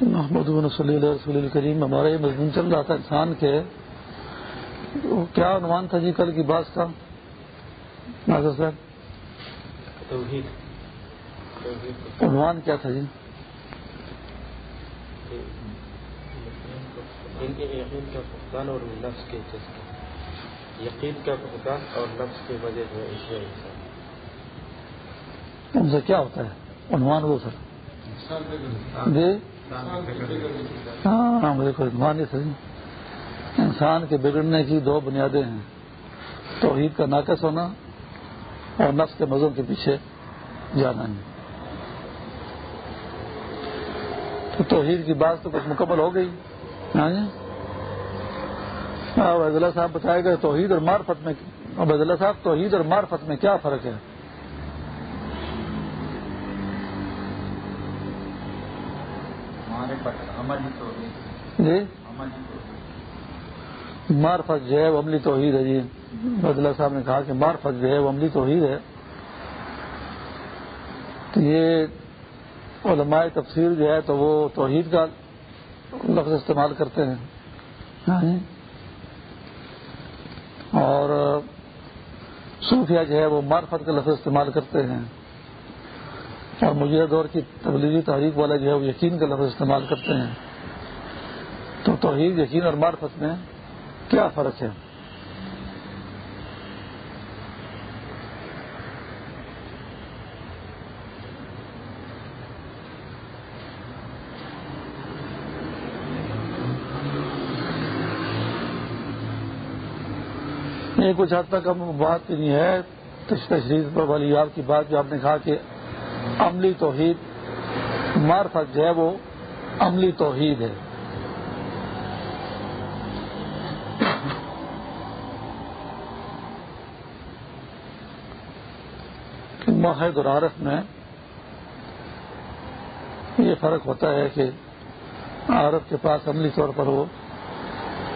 محمد صلی اللہ رسول الکریم ہمارا یہ مضمون چل رہا تھا انسان کے. کیا عنوان تھا جی کل کی بات کا؟ ناظر صاحب. عنوان کیا تھا جی؟ یقین کا فقدان اور نفس کے یقین کا فقدان اور نفس کی وجہ جو ہے ان سے کیا ہوتا ہے؟ عنوان وہ سر. جی؟ ہاں مجھے کوئی عنوان نہیں سر انسان کے بگڑنے کی دو بنیادیں ہیں۔ توحید کا ناقص ہونا اور نفس کے مزوں کے پیچھے جانا ہے۔ تو توحید کی بات تو کچھ مکمل ہو گئی۔ ہاں جی؟ عبید اللہ صاحب بتائے گا توحید اور معرفت میں عبید اللہ صاحب، توحید اور معرفت میں کیا فرق ہے؟ جی؟ معرفت جو ہے وہ عملی توحید ہے جی۔ عبید اللہ صاحب نے کہا کہ معرفت جو ہے وہ عملی توحید ہے۔ تو یہ علماء تفسیر جو ہے تو وہ توحید کا لفظ استعمال کرتے ہیں۔ ہاں جی۔ اور صوفیہ جو ہے وہ معرفت کا لفظ استعمال کرتے ہیں۔ اور مجھے دور کی تبلیغی تحریک والا جو ہے وہ یقین کا لفظ استعمال کرتے ہیں۔ تو توحید، یقین اور معرفت میں کیا فرق ہے؟ کچھ حد تک ہم بات نہیں ہے تشریف والی آپ کی بات جو آپ نے کہا کہ عملی توحید، معرفت جو ہے وہ عملی توحید ہے۔ معاہد اور عارف میں یہ فرق ہوتا ہے کہ عارف کے پاس عملی طور پر وہ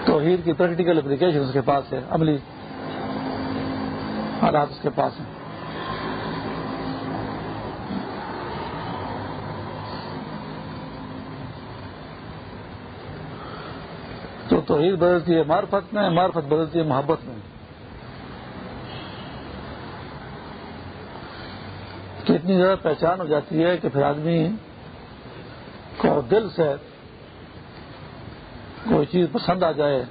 توحید کی پریکٹیکل اپلیکیشن اس کے پاس ہے، عملی حالات اس کے پاس ہیں تو توحید بدلتی ہے، معرفت میں، معرفت بدلتی ہے، محبت میں۔ کہ اتنی زیادہ پہچان ہو جاتی ہے کہ پھر آدمی کو دل سے کوئی چیز پسند آ جائے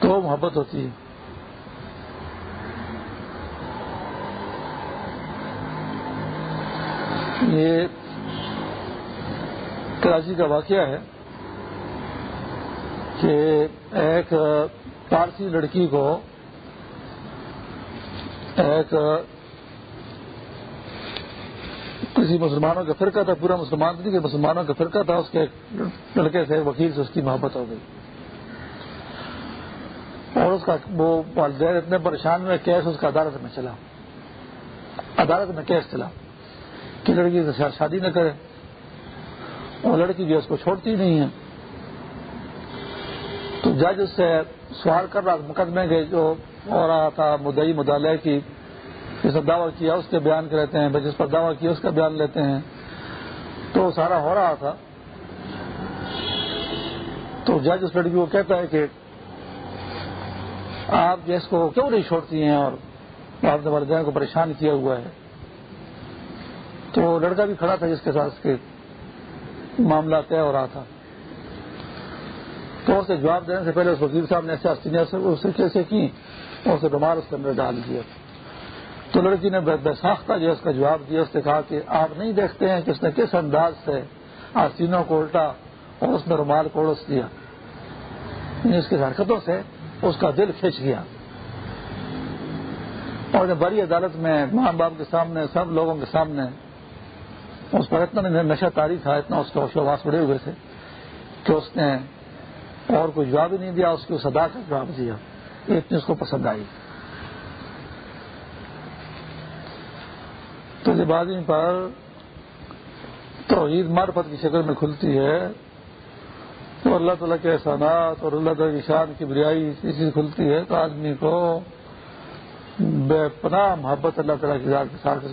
تو محبت ہوتی ہے۔ یہ کراچی کا واقعہ ہے۔ کہ ایک پارسی لڑکی کو ایک کسی مسلمانوں کا فرقہ تھا، پورا مسلمان نہیں کہ مسلمانوں کا فرقہ تھا، اس کے لڑکے سے وکیل سے اس کی محبت ہو گئی۔ اور اس کا وہ والدین اتنے پریشان ہوئے، کیس اس کا عدالت میں چلا۔ عدالت میں کیس چلا کہ لڑکی سے شادی نہ کرے، اور لڑکی جو اس کو چھوڑتی نہیں ہے۔ جج اس سے سوال کر رہا مقدمے کے جو ہو رہا تھا مدئی مدالیہ کی، جس پر دعویٰ کیا اس کے بیان لیتے ہیں جس پر دعویٰ کیا اس کا بیان لیتے ہیں۔ تو سارا ہو رہا تھا۔ تو جج اس لڑکی کو کہتا ہے کہ آپ جس کو کیوں نہیں چھوڑتی ہیں اور آپ نے والدین کو پریشان کیا ہوا ہے۔ تو لڑکا بھی کھڑا تھا جس کے ساتھ کے معاملہ طے ہو رہا تھا۔ تو اسے جواب دینے سے پہلے اس وکیل صاحب نے ایسے کیسے کی اور اسے رومال اس کے اندر ڈال دیا تو لڑکی نے بے ساختہ جو اس کا جواب دیا، اس نے کہا کہ آپ نہیں دیکھتے ہیں کہ اس نے کس انداز سے آسینوں کو الٹا اور اس نے رومال کو اڑس دیا۔ یعنی اس کی حرکتوں سے اس کا دل کھینچ گیا۔ اور بڑی عدالت میں ماں باپ کے سامنے، سب لوگوں کے سامنے اس پر اتنا نشہ تاری تھا، اتنا اس کے آواز پڑے ہوئے تھے کہ اس نے اور کوئی جواب ہی نہیں دیا، اس کو سدا کا جواب دیا۔ اتنی اس کو پسند آئی۔ تو جب آدمی پر توحید معرفت کی شکل میں کھلتی ہے۔ تو اللہ تعالیٰ کے احسانات اور اللہ تعالیٰ کی شان کی بریائی اسی کھلتی ہے تو آدمی کو بے پناہ محبت اللہ تعالیٰ کی ذات کے ساتھ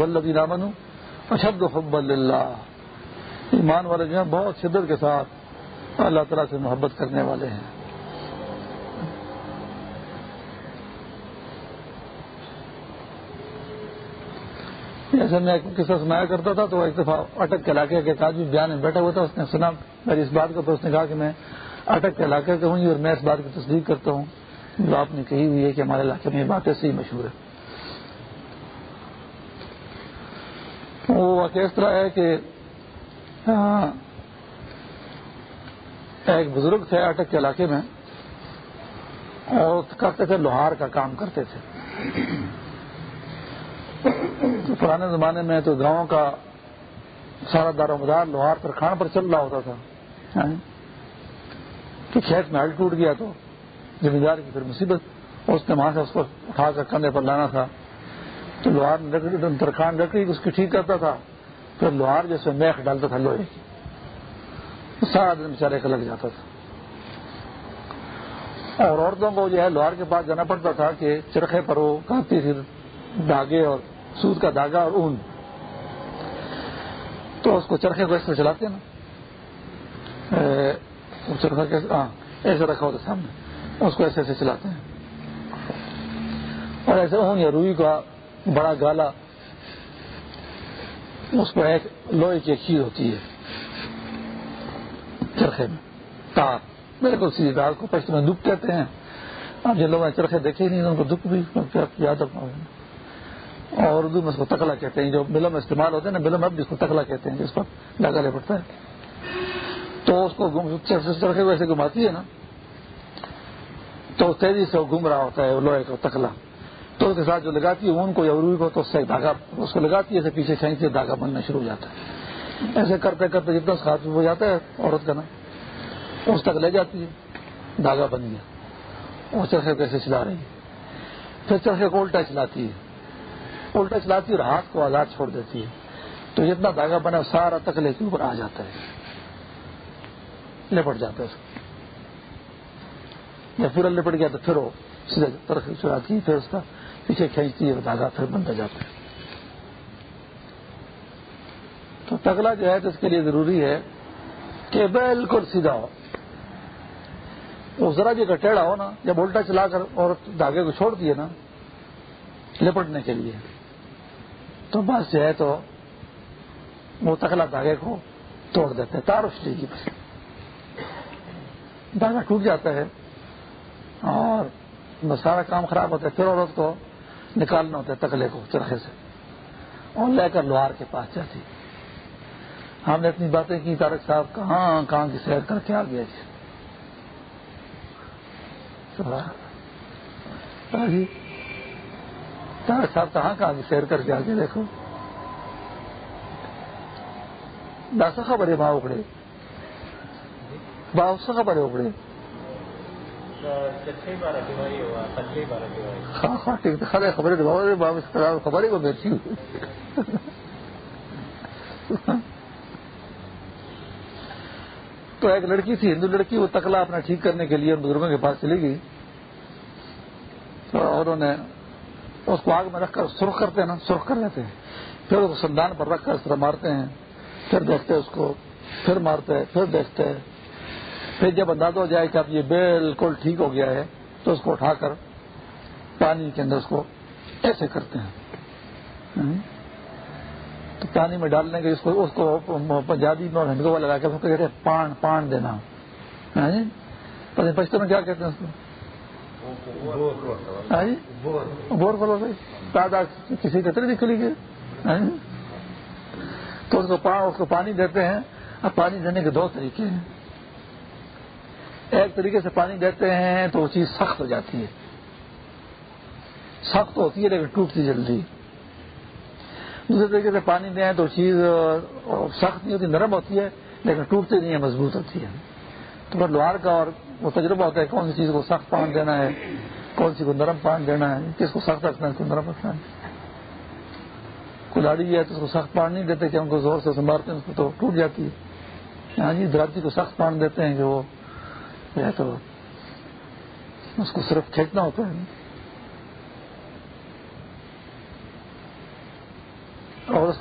بلدی نامن اشد حب اللہ ایمان والے جو ہیں، بہت شدت کے ساتھ اللہ تعالیٰ سے محبت کرنے والے ہیں۔ جیسے میں قصہ سنایا کرتا تھا تو ایک دفعہ اٹک کے علاقے کے ایک آدمی بیان میں بیٹھا ہوا تھا، اس نے سنا، میری اس بات کو تو اس نے کہا کہ میں اٹک کے علاقے کا ہوں اور میں اس بات کی تصدیق کرتا ہوں۔ جو آپ نے کہی ہوئی ہے کہ ہمارے علاقے میں یہ بات ایسے ہی مشہور ہے وہ واقعہ اس طرح ہے کہ ہاں، ایک بزرگ تھے اٹک کے علاقے میں، اور کرتے تھے، لوہار کا کام کرتے تھے۔ تو پرانے زمانے میں تو گاؤں کا سارا دار و مدار لوہار پر کھان پر چل رہا ہوتا تھا۔ ہاں؟ کہ کھیت میں ہل ٹوٹ گیا تو ذمہ دار کی پھر مصیبت اس نے وہاں سے اس کو اٹھا کر کندھے پر لانا تھا۔ تو لوہار ترخان لکڑی، اس کی ٹھیک کرتا تھا۔ پھر لوہار جیسے میخ ڈالتا تھا لوہے کی۔ سارا دن بیچارے کا لگ جاتا تھا۔ اور عورتوں کو جو ہے لوہار کے پاس جانا پڑتا تھا کہ چرخے پر وہ کاٹتی تھی دھاگے اور سود کا دھاگا اور اون۔ تو اس کو چرخے کو اس سے چلاتے نا۔ چرخا ہاں ایسے رکھا ہوتا سامنے۔ اس کو ایسے ایسے چلاتے ہیں۔ اور ایسے اون یا روئی کا بڑا گالا، اس کو ایک لوہے کی کھیر ہوتی ہے۔ چرخے میں، تار۔ بالکل سیدھی تار کو پشت میں دکھ کہتے ہیں۔ اب جن لوگوں نے چرخے دیکھے نہیں، ان کو دکھ بھی یاد رکھنا۔ اور اردو میں اس کو تکلا کہتے ہیں، جو ملوں میں استعمال ہوتے ہیں نا ملوں میں اب جس کو تکلا کہتے ہیں جس پر لگا لے پڑتا ہے۔ تو اس کو چرخے ویسے گھماتی ہے نا۔ تو تیزی سے وہ گھوم رہا ہوتا ہے لوہے کا تکلا۔ تو اس کے ساتھ جو لگاتی ہے اون کو یا روئی کو تو اس سے دھاگا اس کو لگاتی ہے پیچھے کھینچتی ہے دھاگا بننا شروع ہو جاتا ہے۔ ایسے کرتے کرتے جتنا خاص ہو جاتا ہے عورت کا نا اس تک لے جاتی ہے، دھاگا بن گیا، وہ چرخے کیسے چلا رہی ہے، پھر چرخے کو الٹا چلاتی ہے، الٹا چلاتی ہے اور ہاتھ کو آزاد چھوڑ دیتی ہے، تو جتنا دھاگا بنا سارا تکلے کے اوپر آ جاتا ہے، لپٹ جاتا ہے اس کو۔ یا پورا لپٹ گیا تو پھر وہ سیدھے طرف چڑھاتی ہے، پھر اس کا پیچھے کھینچتی ہے دھاگا پھر بنتا جاتا ہے۔ تو تگلا جو ہے تو اس کے لیے ضروری ہے کہ بالکل سیدھا ہو۔ وہ ذرا جی کا ٹیڑھا ہو نا، جب الٹا چلا کر اور دھاگے کو چھوڑ دیے نا، لپٹنے کے لیے۔ تو بس جو ہے تو وہ تکلا دھاگے کو توڑ دیتے تار اس لیے بس۔ دھاگا ٹوٹ جاتا ہے اور سارا کام خراب ہوتا ہے، پھر عورت کو نکالنا ہوتا ہے تکلے کو چرخے سے اور لے کر لوہار کے پاس جاتی۔ ہم نے اپنی باتیں کی تارک صاحب کہاں کہاں کی سیر کر کے آ گیا جی؟ تارک صاحب کہاں کہاں کی سیر کر کے آ گیا دیکھو۔ داسا خبر ہے ماں اکڑے۔ باؤ خبر ہے اکڑے۔ ہاں ہاں ٹھیک ہے۔ خبریں خبریں کو بیچی تو ایک لڑکی تھی، ہندو لڑکی، وہ تکلا اپنا ٹھیک کرنے کے لیے ان بزرگوں کے پاس چلی گئی۔ تو انہوں نے اس کو آگ میں رکھ کر سرخ کرتے ہیں نا، سرخ کر لیتے ہیں۔ پھر اس کو سندان پر رکھ کر اس طرح مارتے ہیں۔ پھر دیکھتے اس کو، پھر مارتے پھر دیکھتے پھر جب اندازہ ہو جائے کہ اب یہ بالکل ٹھیک ہو گیا ہے، تو اس کو اٹھا کر پانی کے اندر اس کو ایسے کرتے ہیں۔ پانی میں ڈالنے کے اس کو اس کو پنجابی میں ہندو والا لگا کے اس کو کہتے ہیں پان پان دینا۔ ہاں جی؟ پشتوں میں کیا کہتے ہیں اس کو؟ ہاں جی؟ بور بولو بھائی دادا کسی کتنے بھی کھلی گئے ہاں جی؟ تو اس کو اس کو پانی دیتے ہیں۔ اب پانی دینے کے دو طریقے ہیں۔ ایک طریقے سے پانی دیتے ہیں تو وہ چیز سخت ہو جاتی ہے۔ سخت ہوتی ہے لیکن ٹوٹتی جلدی۔ دوسرے طریقے سے پانی دیں تو چیز سخت نہیں ہوتی، نرم ہوتی ہے، لیکن ٹوٹتی نہیں ہے، مضبوط ہوتی ہے۔ تو پھر لوہار کا اور وہ تجربہ ہوتا ہے کون سی چیز کو سخت پان دینا ہے، کون سی کو نرم پان دینا ہے، کس کو سخت رکھنا ہے، کس کو نرم رکھنا ہے۔ کلاڑی ہے تو اس کو سخت پان نہیں دیتے کہ ان کو زور سے سنبھالتے ہیں، اس کو تو ٹوٹ جاتی ہے۔ ہاں جی دراجی کو سخت پان دیتے ہیں کہ وہ تو اس کو صرف کھینچنا ہوتا ہے۔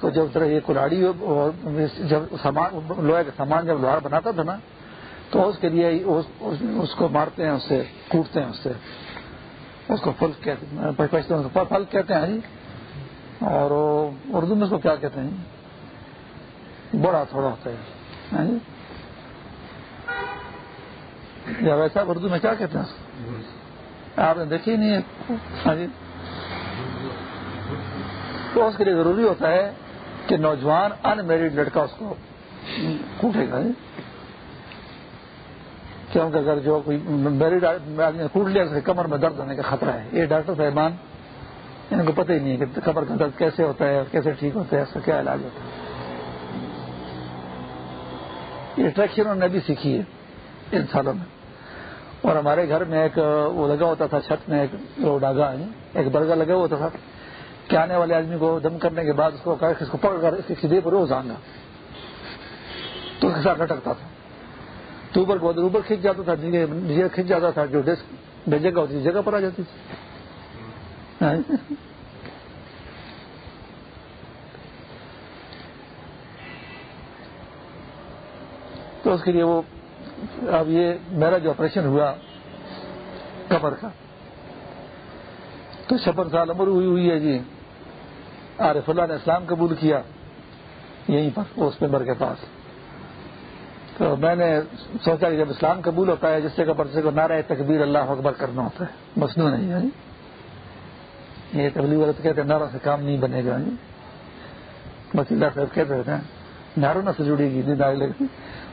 اور اس کو جب طرح یہ کلاڑی جب سامان لوہے کا سامان جب لوہار بناتا تھا نا، تو اس کے لیے اس کو مارتے ہیں اس سے کوٹتے ہیں اس سے اس کو پھل کہتے ہیں پھل کہتے ہیں جی۔ اور اردو میں اس کو کیا کہتے ہیں جی؟ بڑا تھوڑا ہوتا ہے۔ ہاں جی؟ یا ویسا اردو میں کیا کہتے ہیں آپ نے دیکھی نہیں ہے؟ ہاں جی؟ تو اس کے لیے ضروری ہوتا ہے کہ نوجوان ان میرڈ لڑکا اس کو کوٹے گا۔ کیونکہ اگر جو کوئی میرڈ آدمی کوٹ لیا تو کمر میں درد ہونے کا خطرہ ہے۔ یہ ڈاکٹر صاحبان، ان کو پتہ ہی نہیں ہے کہ کمر کا درد کیسے ہوتا ہے اور کیسے ٹھیک ہوتا ہے، اس کا کیا علاج ہوتا ہے۔ یہ ٹریکشن انہوں نے بھی سیکھی ہے ان سالوں میں۔ اور ہمارے گھر میں ایک وہ لگا ہوتا تھا، چھت میں ایک وہ ڈاگا ایک برگا لگا ہوتا تھا۔ کہ آنے والے آدمی کو دم کرنے کے بعد اس کو اس کو پکڑ کر اس کی سیدھے پر روز آنا تو اس کے ساتھ لٹکتا تھا۔ تو اوپر بہت اوپر کھینچ جاتا تھا، نیچے کھینچ جاتا تھا، جو ڈیسک ڈسک جگہ ہوتی جگہ پر آ جاتی تھی۔ ہاں جی۔ تو اس کے لیے وہ اب یہ میرا جو آپریشن ہوا کمر کا۔ تو چھپن سال عمر ہوئی ہوئی ہے جی۔ عارف اللہ نے اسلام قبول کیا، یہیں پر، اس ممبر کے پاس۔ تو میں نے سوچا کہ جب اسلام قبول ہوتا ہے، جس سے کہ پرچے کو نعرہ تکبیر اللہ اکبر کرنا ہوتا ہے، مصنوع نہیں ہے۔ یہ تبلیغ والے کہتے ہیں نعرہ سے کام نہیں بنے گا۔ جی بس اللہ صاحب کہتے رہتے ہیں نارو نہ سے جڑے گی، نہیں داغ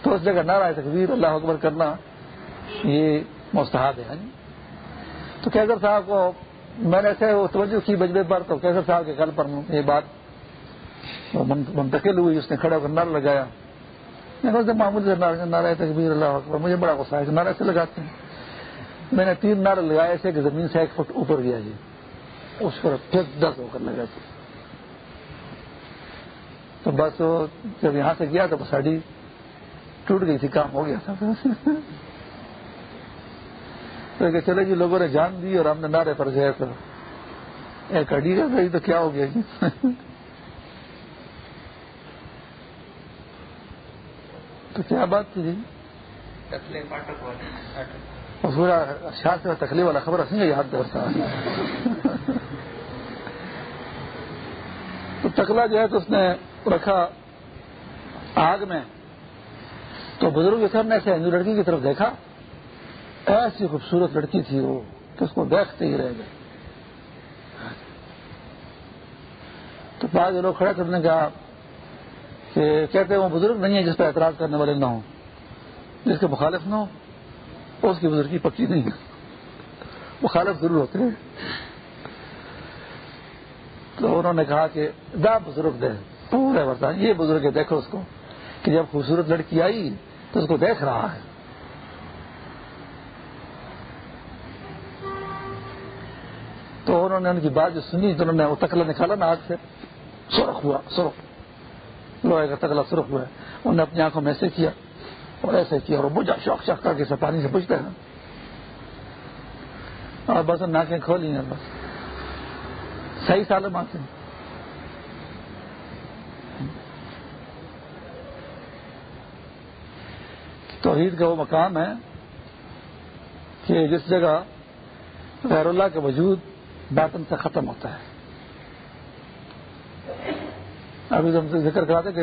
تو اس جگہ نعرہ تکبیر اللہ اکبر کرنا، یہ مستحد ہے۔ جی تو کیسر صاحب کو میں نے ایسے توجہ کی بجبے پر تو کیسر صاحب کے کل پر یہ بات منتقل ہوئی، اس نے کھڑے ہو کر نر لگایا۔ معمول سے نعرہ تکبیر، اللہ اکبر، مجھے بڑا غصہ ہے نعرہ سے لگاتے ہیں۔ میں نے تین نعرے لگائے، ایسے کہ زمین سے ایک فٹ اوپر گیا جی۔ اس پر پھر دس ہو کر لگاتے جی۔ تو بس جب یہاں سے گیا تو بس ساڑی ٹوٹ گئی تھی، کام ہو گیا تھا۔ تو کہ چلے جی لوگوں نے جان دی اور ہم نے نعرے پر گئے تو ایک اڈی کا گئی تو کیا ہو گیا جی؟ تو کیا بات تھی جی؟ تکلیف والا خبر سنگے یاد کرتا تو تکلا جو ہے تو اس نے رکھا آگ میں۔ تو بزرگ سر نے ایسے ہندو لڑکی کی طرف دیکھا۔ ایسی خوبصورت لڑکی تھی وہ کہ اس کو دیکھتے ہی رہ گئے۔ تو بعض لوگ کھڑے کرنے کا کہ کہتے ہیں وہ بزرگ نہیں ہے جس پر اعتراض کرنے والے نہ ہوں، جس کے مخالف نہ ہو اس کی بزرگی پکی نہیں۔ ہے مخالف ضرور ہوتے ہیں۔ تو انہوں نے کہا کہ دا بزرگ دے پورے برتان یہ بزرگ ہے، دیکھو اس کو کہ جب خوبصورت لڑکی آئی تو اس کو دیکھ رہا ہے۔ تو انہوں نے ان کی بات جو سنی تو انہوں نے وہ تکلا نکالا نا آگ سے، سرخ ہوا، سرخ۔ لوہے کا تکلا سرخ ہوا ہے۔ انہوں نے اپنی آنکھوں میں ایسے کیا اور ایسے کیا اور بجا شوق شوق کر کے سے پانی سے پوچھتے ہیں۔ اور بس ناکیں کھولی ہیں بس۔ صحیح سالم آنکھیں توحید کا وہ مقام ہے کہ جس جگہ غیر اللہ کے وجود باطن سے ختم ہوتا ہے۔ ابھی ہم سے ذکر کراتے کہ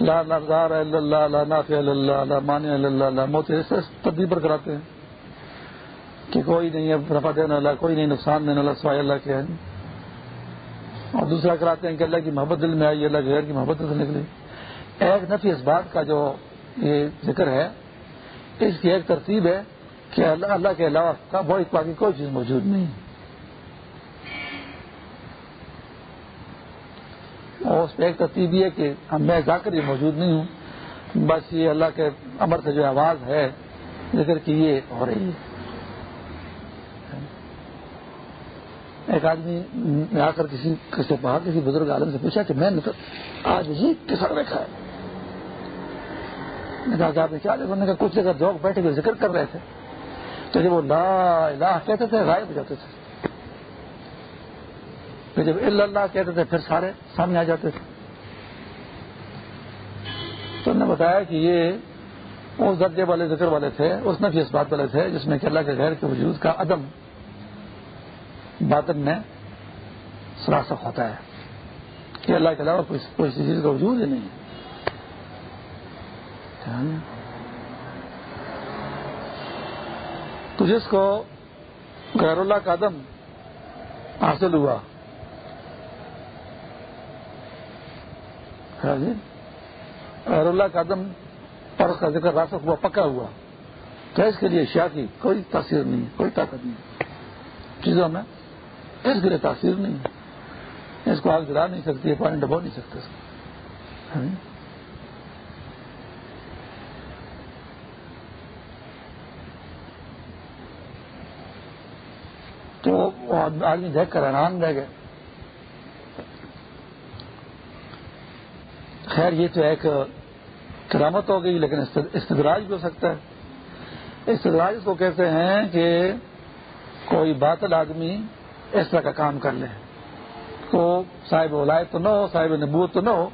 لا نظار اللہ، لا نافع اللہ، لا مانی اللہ، لا موت۔ تبدیل پر کراتے ہیں کہ کوئی نہیں ہے رفا دینا اللہ کوئی نہیں، نقصان دینا اللہ سوائے اللہ کے ہے اور دوسرا کراتے ہیں کہ اللہ کی محبت دل میں آئی، اللہ کے غیر کی محبت سے نکلی۔ ایک نفی اس بات کا جو یہ ذکر ہے، اس کی ایک ترتیب ہے کہ اللہ کے علاوہ کا بہت باقی کوئی چیز موجود نہیں۔ ہے اور اس پہ ایک ترتیب یہ ہے کہ میں جا کر یہ موجود نہیں ہوں، بس یہ اللہ کے امر سے جو آواز ہے، ذکر کی یہ ہو رہی ہے۔ ایک آدمی آ کر کسی کسی بزرگ عالم سے پوچھا کہ میں نے تو آج جی کس رکھا ہے۔ آپ نے کیا دیکھا کچھ جگہ لوگ بیٹھے ہوئے ذکر کر رہے تھے، تو جب وہ لا الہ کہتے تھے، غائب ہو جاتے تھے۔ کہ جب اللہ کہتے تھے، پھر سارے سامنے آ جاتے تھے۔ تو انہوں نے بتایا کہ یہ اس درجے والے ذکر والے تھے، اس نے بھی اس بات والے تھے جس میں کہ اللہ کے غیر کے وجود کا عدم باطن میں سراسک ہوتا ہے۔ کہ اللہ کے علاوہ کوئی چیز کا وجود ہی نہیں ہے۔ تو جس کو غیر اللہ کا عدم حاصل ہوا جی۔ اللہ کا عدم پر کا ذکر راسک ہوا، پکا ہوا۔ تو اس کے لیے شاہ کی کوئی تاثیر نہیں کوئی طاقت نہیں چیزوں میں اس کے لیے تاثیر نہیں اس کو آگ جلا نہیں سکتی ہے پانی ڈبو نہیں سکتے۔ ہاں جی؟ تو آدمی دیکھ کر حیران رہ گئے۔ خیر، یہ تو ایک کرامت ہو گئی، لیکن استدراج بھی ہو سکتا ہے۔ استدراج کو کہتے ہیں کہ کوئی باطل آدمی اس طرح کا کام کر لے۔ تو صاحب ولایت تو نہ ہو، صاحب نبوت تو نہ ہو،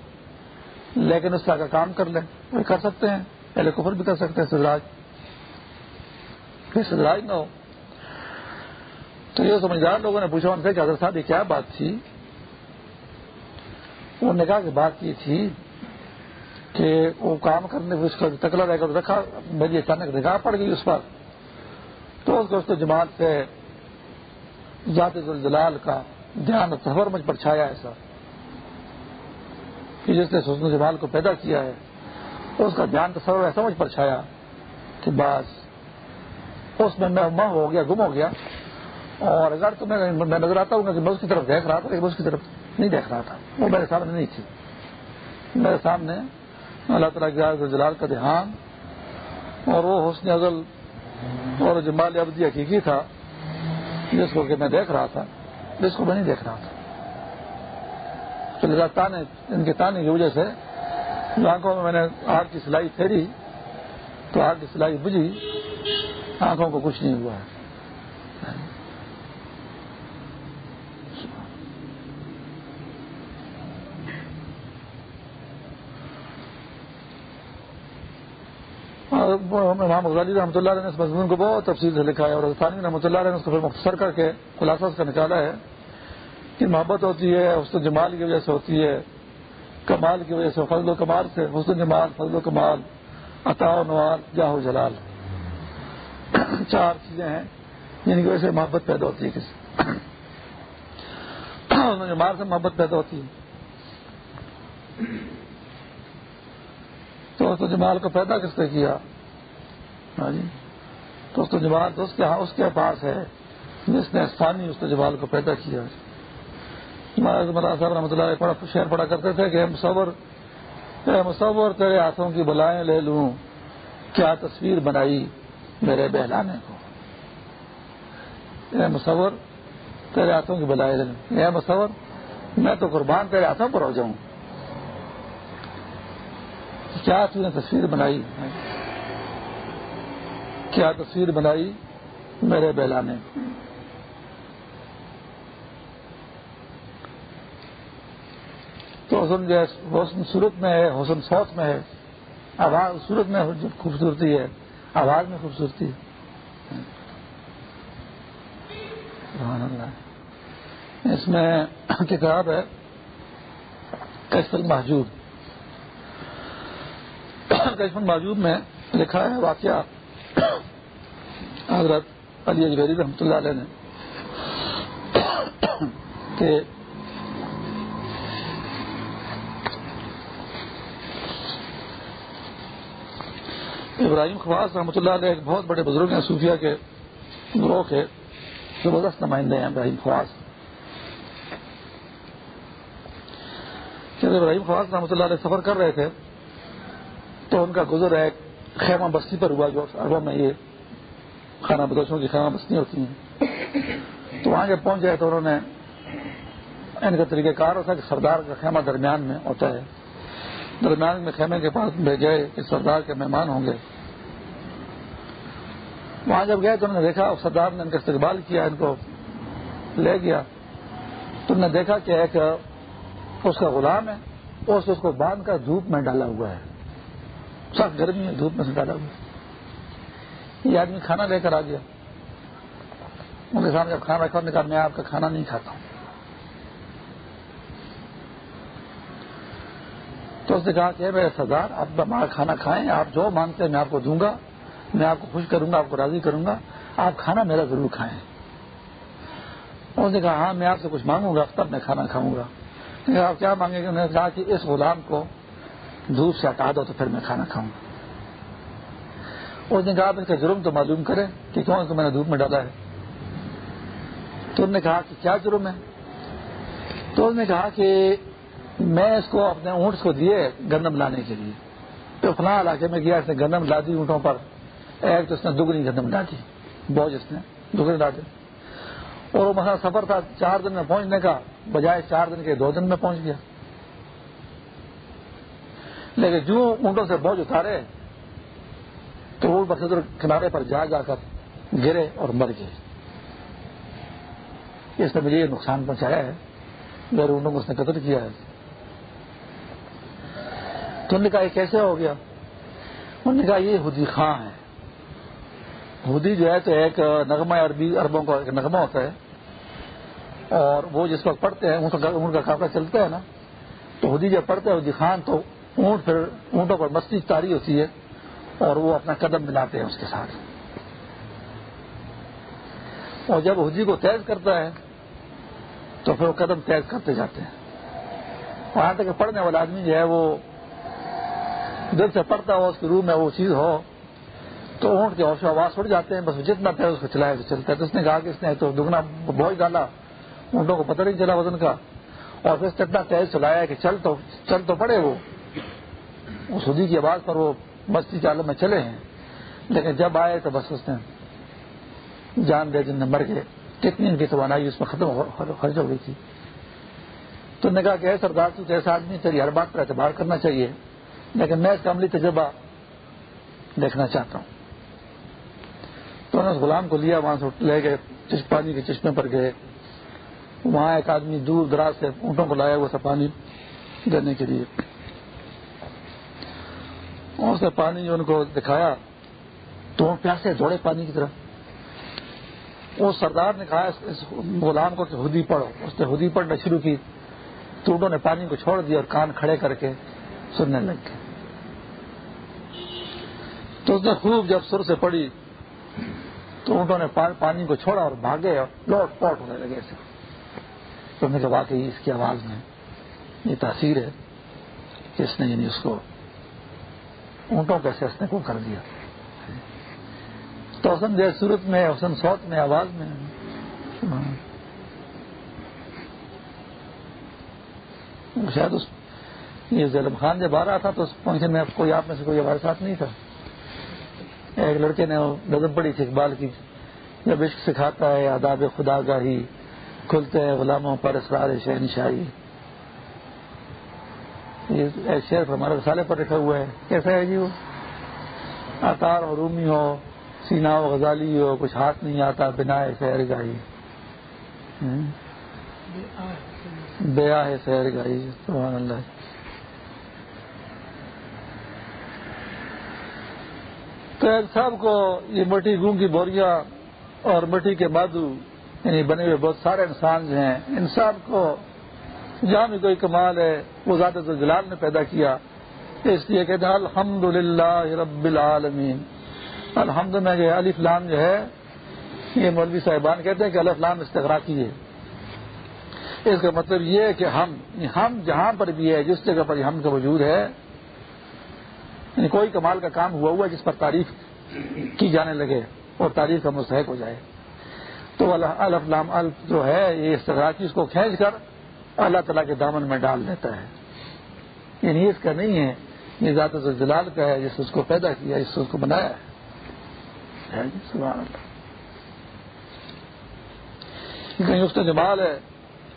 لیکن اس طرح کا کام کر لیں وہ کر سکتے ہیں، پہلے کفر بھی کر سکتے ہیں، استدراج۔ استدراج نہ ہو۔ تو یہ سمجھدار لوگوں نے پوچھا، ان سے کہ حضرت صاحب یہ کیا بات تھی؟ انہوں نے کہا کہ بات یہ تھی کہ وہ کام کرنے اس کا تکلا رہ کر رکھا میری اچانک نگاہ پڑ گئی اس پر۔ تو اس کو اس کو جماعت سے ذات الجلال کا دھیان تصور مجھ پر چھایا ایسا کہ جس نے حسن جمال کو پیدا کیا ہے اس کا دھیان تصور ایسا مجھ پر چھایا کہ بس۔ اس میں میں ماں ہو گیا، گم ہو گیا۔ اور اگر تو میں نظر آتا ہوں کہ میں اس کی طرف دیکھ رہا تھا، لیکن اس کی طرف نہیں دیکھ رہا تھا۔ وہ میرے سامنے نہیں تھی۔ میرے سامنے اللہ تعالیٰ کے جلال کا دھیان اور وہ حسن ازل اور جمال ابدی حقیقی تھا، جس کو کہ میں دیکھ رہا تھا، جس کو میں نہیں دیکھ رہا تھا۔ تو تانے، ان کے تانے کی وجہ سے آنکھوں میں میں نے آگ کی سلائی پھیری، تو آگ کی سلائی بجھی، آنکھوں کو کچھ نہیں ہوا ہے۔ امام غزالی رحمۃ اللہ علیہ نے اس مضمون کو بہت تفصیل سے لکھا ہے اور ثانی رحمۃ اللہ علیہ نے اس کو پھر مختصر کر کے خلاصہ کا نکالا ہے کہ محبت ہوتی ہے، حسن جمال کی وجہ سے ہوتی ہے، کمال کی وجہ سے، فضل و کمال سے، حسن جمال، فضل و کمال، عطا و نوال، جاہ و جلال۔ چار چیزیں ہیں جن کی وجہ سے محبت پیدا ہوتی ہے کسی جمال سے محبت پیدا ہوتی ہے۔ تو جمال کو پیدا کس نے کیا؟ ہاں جی۔ تو جمال تو اس کے ہاں، اس کے پاس ہے۔ جس نے آسانی اس جمال کو پیدا کیا۔ صاحب رحمۃ اللہ شہر پڑا کرتے تھے کہ مصور مصور، تیرے ہاتھوں کی بلائیں لے لوں۔ کیا تصویر بنائی میرے بہلانے کو؟ اے مصور، تیرے ہاتھوں کی بلائیں لے لوں۔ اے مصور، میں تو قربان تیرے ہاتھوں پر ہو جاؤں۔ کیا تھی نے تصویر بنائی؟ کیا تصویر بنائی میرے بہلانے تو حسن جو حسن صورت میں ہے، حسن سوت میں ہے۔ آواز صورت میں خوبصورتی ہے، آواز میں خوبصورتی ہے۔ اس میں کتاب ہے کیسل محجود کشمن موجود میں لکھا ہے واقعہ۔ حضرت علی اجویری رحمۃ اللہ علیہ نے کہ ابراہیم خواص رحمۃ اللہ علیہ ایک بہت بڑے بزرگ ہیں صوفیہ کے گروہ کے زبردست نمائندے ہیں ابراہیم خواص۔ ابراہیم خواص رحمۃ اللہ علیہ سفر کر رہے تھے تو ان کا گزر ایک خیمہ بستی پر ہوا جو اربوں میں یہ خانہ بدوشوں کی خیمہ بستی ہوتی ہیں۔ تو وہاں جب پہنچ جائے تو انہوں نے ان کا طریقہ کار ہوتا ہے کہ سردار کا خیمہ درمیان میں ہوتا ہے۔ درمیان میں خیمے کے پاس لے گئے کہ سردار کے مہمان ہوں گے۔ وہاں جب گئے تو انہوں نے دیکھا سردار نے ان کا استقبال کیا، ان کو لے گیا۔ تم نے دیکھا کہ ایک اس کا غلام ہے، اس اس کو باندھ کر دھوپ میں ڈالا ہوا ہے۔ سخت گرمی ہے دھوپ میں سے ڈالا ہوا یہ آدمی کھانا لے کر آ گیا۔ ان کے سامنے جب کھانا رکھا کہا، میں آپ کا کھانا نہیں کھاتا ہوں۔ تو اس نے کہا کہ میرے سردار، آپ ہمارا کھانا کھائیں، آپ جو مانگتے ہیں میں آپ کو دوں گا، میں آپ کو خوش کروں گا، آپ کو راضی کروں گا، آپ کھانا میرا ضرور کھائیں۔ اس نے کہا ہاں میں آپ سے کچھ مانگوں گا تب میں کھانا کھاؤں گا۔ آپ کیا مانگیں گے؟ انہوں نے کہا کہ اس غلام کو دھوپ سے ہٹا دو تو پھر میں کھانا کھاؤں۔ اس نے کہا، آپ اس کا جرم تو معلوم کریں کہ کون کو میں نے دھوپ میں ڈالا ہے۔ تو انہوں نے کہا کہ کیا جرم ہے؟ تو اس نے کہا کہ میں اس کو اپنے اونٹ کو دیے گندم لانے کے لیے۔ تو فلاں علاقے میں گیا، اس نے گندم لا دی اونٹوں پر۔ ایک تو اس نے دگنی گندم لا دی، بوجھ اس نے دگنی لا دی۔ اور وہ مسئلہ سفر تھا، چار دن میں پہنچنے کا، بجائے چار دن کے دو دن میں پہنچ گیا۔ لیکن جو اونٹوں سے بوجھ اتارے، تو وہ بس کنارے پر جا جا کر گرے اور مر گئے۔ اس نے مجھے یہ نقصان پہنچایا ہے، میرے اونٹوں کو اس نے قتل کیا ہے۔ تو نے کہا، یہ کیسے ہو گیا؟ انہوں نے کہا، یہ ہدی خاں ہے۔ ہدی جو ہے تو ایک نغمہ عربی اربوں کا ایک نغمہ ہوتا ہے۔ اور وہ جس وقت پڑھتے ہیں اونٹ کا کافلا چلتا ہے نا۔ تو ہدی جب پڑھتے ہیں ہدی خان، تو اونٹ پھر اونٹوں پر مستی تاری ہوتی ہے اور وہ اپنا قدم ملاتے ہیں اس کے ساتھ۔ اور جب ہدی کو تیز کرتا ہے تو پھر وہ قدم تیز کرتے جاتے ہیں۔ وہاں تک پڑھنے والا آدمی جو ہے وہ دل سے پڑھتا ہو، اس کے روح میں وہ چیز ہو، تو اونٹ کے حوصلہ آواز اڑ جاتے ہیں، بس جتنا تیز اس کو چلایا تو چلتا ہے۔ تو اس نے کہا کہ اس نے تو دگنا بوجھ ڈالا، اونٹوں کو پتہ نہیں چلا وزن کا۔ اور پھر اتنا تیز چلایا کہ چل تو چل تو پڑے وہ۔ اس کی آواز پر وہ مستی چالوں میں چلے ہیں۔ لیکن جب آئے تو بس اس نے جان دے جن نے مر گئے۔ کتنی ان کی توانائی اس میں ختم خرچ ہو گئی تھی۔ تو نے کہا کہ سردار، تو ایسا آدمی تیری ہر بات پر اعتبار کرنا چاہیے۔ لیکن میں اس کا عملی تجربہ دیکھنا چاہتا ہوں۔ تو انہوں نے اس غلام کو لیا، وہاں سے لے گئے پانی کے چشمے پر گئے۔ وہاں ایک آدمی دور دراز سے اونٹوں کو لایا ہوا تھا پانی دینے کے لیے۔ اور اس نے پانی ان کو دکھایا، تو وہ پیاسے دوڑے پانی کی طرف۔ اس سردار نے کہا، اس غلام کو کہ ہدی پڑھو۔ اس نے ہدی پڑھنا شروع کی، تو انہوں نے پانی کو چھوڑ دیا اور کان کھڑے کر کے سننے لگ گئے۔ تو اس نے خوب جب سر سے پڑی، تو اونٹوں نے پانی کو چھوڑا اور بھاگے اور لوٹ پوٹ ہونے لگے اسے تو نے کہا، واقعی اس کی آواز میں یہ تاثیر ہے کہ اس نے یعنی اس کو اونٹوں کے سیسنے کو کر دیا۔ تو حسن دیر صورت میں، حسن سوت میں، آواز میں۔ شاید اس یہ ظلم خان جب آ رہا تھا تو اس فنکشن میں کوئی آپ میں سے کوئی ہمارے ساتھ نہیں تھا۔ ایک لڑکے نے نظم پڑی تھی اقبال کی۔ جب عشق سکھاتا ہے، آداب خدا گاہی کھلتے ہیں غلاموں پر اسرار شہن شاہی یہ شعر ہمارے رسالے پر رکھا ہوا ہے۔ کیسا ہے جی وہ؟ آتار ہو، رومی ہو، سینا ہو، غزالی ہو، کچھ ہاتھ نہیں آتا، بنا ہے شہر گاہی بیا ہے شہر گاہی سبحان اللہ۔ تو سب کو یہ مٹی گوں کی بوریاں اور مٹی کے مادو یعنی بنے ہوئے بہت سارے انسان جو ہیں، ان سب کو جہاں بھی کوئی کمال ہے، وہ زیادہ جلال نے پیدا کیا۔ اس لیے کہتے ہیں الحمد للہ رب العالمین۔ الحمد میں جو علی فلام جو ہے، یہ مولوی صاحبان کہتے ہیں کہ اللہ فلام استغراقی ہے۔ اس کا مطلب یہ ہے کہ ہم ہم جہاں پر بھی ہے، جس جگہ پر ہم کا وجود ہے یعنی کوئی کمال کا کام ہوا ہوا جس پر تعریف کی جانے لگے اور تعریف کا مستحق ہو جائے۔ تو الفلام الف جو ہے، یہ استغراقی اس کو کھینچ کر اللہ تعالیٰ کے دامن میں ڈال دیتا ہے۔ یعنی اس کا نہیں ہے، یہ ذات جلال کا ہے، جس اس کو پیدا کیا، جس اس کو بنایا ہے۔ جی، کہیں اس کا جمال ہے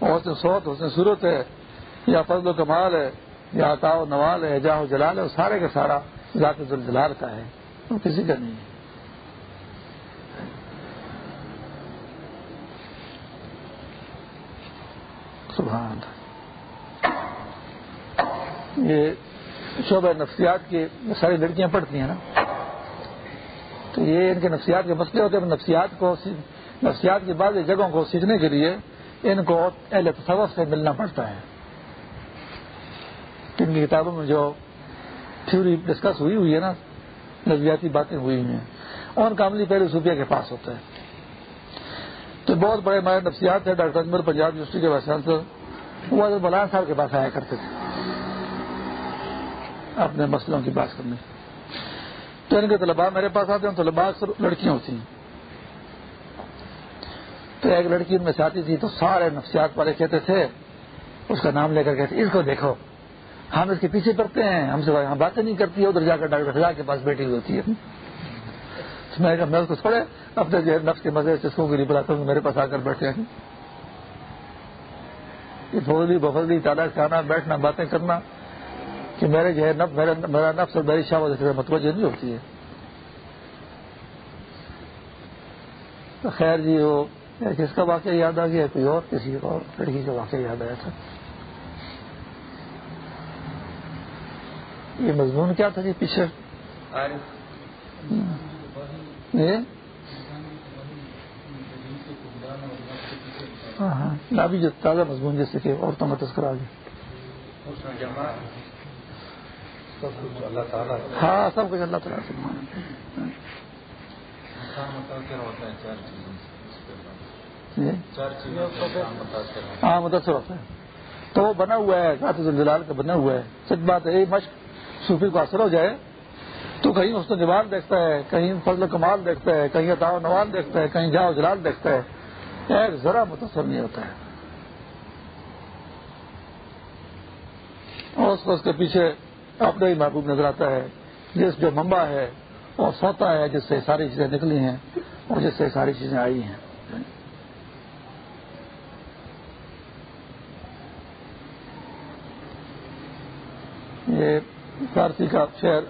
حسن سوت حسن صورت ہے، یا فضل و کمال ہے، یا عطا و نوال ہے جاہ و جلال ہے، وہ سارے کا سارا ذات جلال کا ہے۔ وہ کسی کا نہیں ہے۔ سبحان یہ شعبہ نفسیات کی ساری لڑکیاں پڑھتی ہیں نا۔ تو یہ ان کے نفسیات کے مسئلے ہوتے ہیں۔ نفسیات کو نفسیات کی بعض جگہوں کو سیکھنے کے لیے ان کو اہل تصوف سے ملنا پڑتا ہے۔ ان کی کتابوں میں جو تھیوری ڈسکس ہوئی ہوئی ہے نا، نظریاتی باتیں ہوئی ہوئی ہیں، اور ان کا عملی پہلے صوفیہ کے پاس ہوتا ہے۔ تو بہت بڑے ہمارے نفسیات تھے ڈاکٹر اکبر پنجاب یونیورسٹی کے وائس چانسلر، وہ مولانا صاحب کے پاس آیا کرتے تھے، اپنے مسئلوں کی بات کرنے۔ تو ان کے طلباء میرے پاس آتے ہیں طلباء اکثر لڑکیاں ہوتی ہیں۔ تو ایک لڑکی ان میں سے آتی تھی، تو سارے نفسیات والے کہتے تھے، اس کا نام لے کر کہتے اس کو دیکھو، ہم اس کے پیچھے پڑتے ہیں، ہم سے ہم باتیں نہیں کرتی ہے ادھر جا کر ڈاکٹر خدا کے پاس بیٹھی ہوئی ہوتی ہے۔ میں اس کو تھوڑے اپنے جو نفس کے مزے چسکوں کے لیے بلاتا ہوں میرے پاس آ کر بیٹھے ہیں۔ یہ بفلی بفلی تعداد سے آنا بیٹھنا، باتیں کرنا، کہ میرے جو ہے میرا نفس اور میری شاہ متوجہ نہیں ہوتی ہے۔ خیر جی وہ کس کا واقعہ یاد آ گیا؟ کوئی اور کسی اور لڑکی کا واقعہ یاد آیا تھا؟ یہ مضمون کیا تھا جی پیچھے؟ ہاں ہاں۔ ابھی جو تازہ مضمون جیسے کہ عورتوں کا تذکرہ آ گیا ہاں سب کچھ اللہ تعالیٰ سے ہاں متاثر ہوتا ہے۔ تو وہ بنا ہوا ہے ذات کا بنا ہوا ہے۔ سچ بات ہے مشق صوفی کو اثر ہو جائے۔ تو کہیں اس کو نوال دیکھتا ہے، کہیں فضل کمال دیکھتا ہے، کہیں اتاو نوال دیکھتا ہے، کہیں جاؤ جلال دیکھتا ہے۔ ایک ذرا متاثر نہیں ہوتا ہے۔ اور اس کو اس کے پیچھے اپنا ہی محبوب نظر آتا ہے، جس جو ممبا ہے اور سوتا ہے، جس سے ساری چیزیں نکلی ہیں اور جس سے ساری چیزیں آئی ہیں۔ یہ فارسی کا شعر